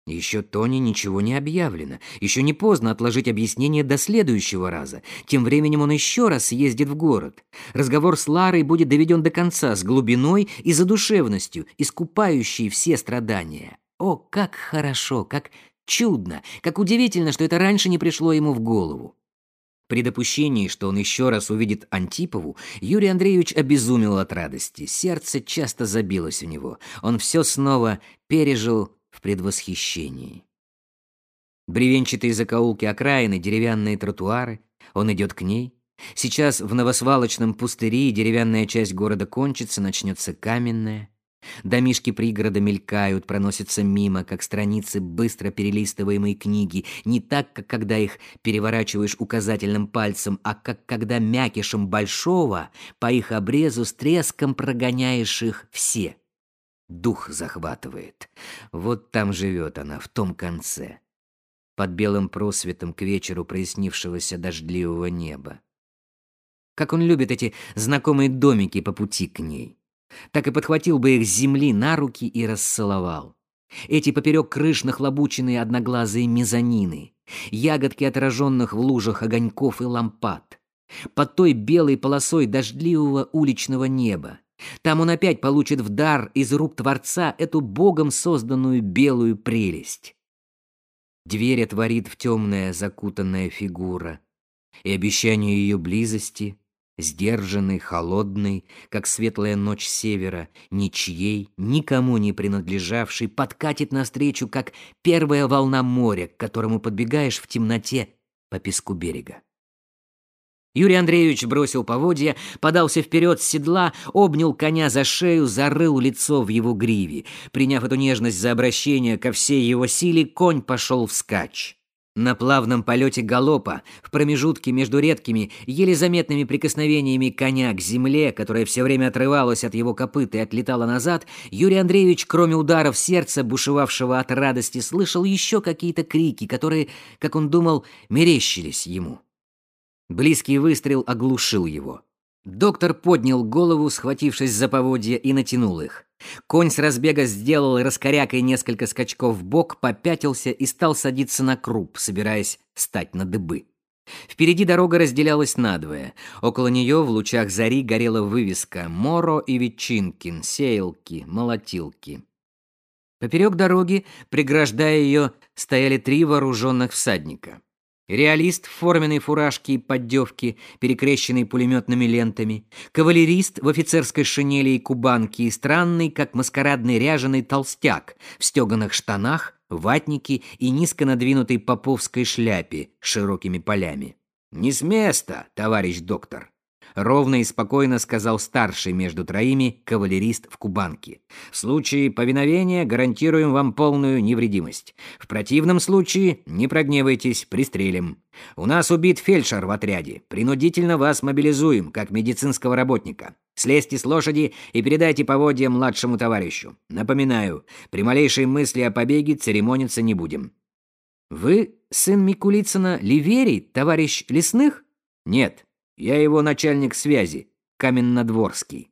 Еще Тони ничего не объявлено. Еще не поздно отложить объяснение до следующего раза. Тем временем он еще раз съездит в город. Разговор с Ларой будет доведен до конца с глубиной и задушевностью, искупающей все страдания. О, как хорошо, как чудно, как удивительно, что это раньше не пришло ему в голову. При допущении, что он еще раз увидит Антипову, Юрий Андреевич обезумел от радости. Сердце часто забилось у него. Он все снова пережил в предвосхищении. Бревенчатые закоулки окраины, деревянные тротуары. Он идет к ней. Сейчас в новосвалочном пустыре деревянная часть города кончится, начнется каменная. Домишки пригорода мелькают, проносятся мимо, как страницы быстро перелистываемой книги, не так, как когда их переворачиваешь указательным пальцем, а как когда мякишем большого по их обрезу с треском прогоняешь их все. Дух захватывает. Вот там живет она, в том конце. Под белым просветом к вечеру прояснившегося дождливого неба. Как он любит эти знакомые домики по пути к ней. Так и подхватил бы их с земли на руки и расцеловал. Эти поперек крыш нахлобученные одноглазые мезонины, ягодки отраженных в лужах огоньков и лампад. Под той белой полосой дождливого уличного неба, там он опять получит в дар из рук Творца эту Богом созданную белую прелесть. Дверь отворит в темная закутанная фигура, и обещание ее близости, сдержанный, холодный, как светлая ночь севера, ничьей, никому не принадлежавший, подкатит навстречу, как первая волна моря, к которому подбегаешь в темноте по песку берега. Юрий Андреевич бросил поводья, подался вперед с седла, обнял коня за шею, зарыл лицо в его гриве. Приняв эту нежность за обращение ко всей его силе, конь пошел вскачь. На плавном полете галопа, в промежутке между редкими, еле заметными прикосновениями коня к земле, которая все время отрывалась от его копыт и отлетала назад, Юрий Андреевич, кроме ударов сердца, бушевавшего от радости, слышал еще какие-то крики, которые, как он думал, мерещились ему. Близкий выстрел оглушил его. Доктор поднял голову, схватившись за поводья, и натянул их. Конь с разбега сделал раскорякой несколько скачков в бок, попятился и стал садиться на круп, собираясь встать на дыбы. Впереди дорога разделялась надвое. Около нее в лучах зари горела вывеска «Моро и Ветчинкин, сеялки, молотилки». Поперек дороги, преграждая ее, стояли три вооруженных всадника. Реалист в форменной фуражке и поддевке, перекрещенной пулеметными лентами, кавалерист в офицерской шинели и кубанке и странный, как маскарадный ряженый толстяк в стеганых штанах, ватнике и низко надвинутой поповской шляпе с широкими полями. «Не с места, товарищ доктор!» Ровно и спокойно сказал старший между троими кавалерист в Кубанке. В случае повиновения гарантируем вам полную невредимость. В противном случае, не прогневайтесь, пристрелим. У нас убит фельдшер в отряде. Принудительно вас мобилизуем, как медицинского работника. Слезьте с лошади и передайте поводья младшему товарищу. Напоминаю, при малейшей мысли о побеге церемониться не будем. Вы сын Микулицына Ливерий, товарищ Лесных? Нет, я его начальник связи, Каменнодворский.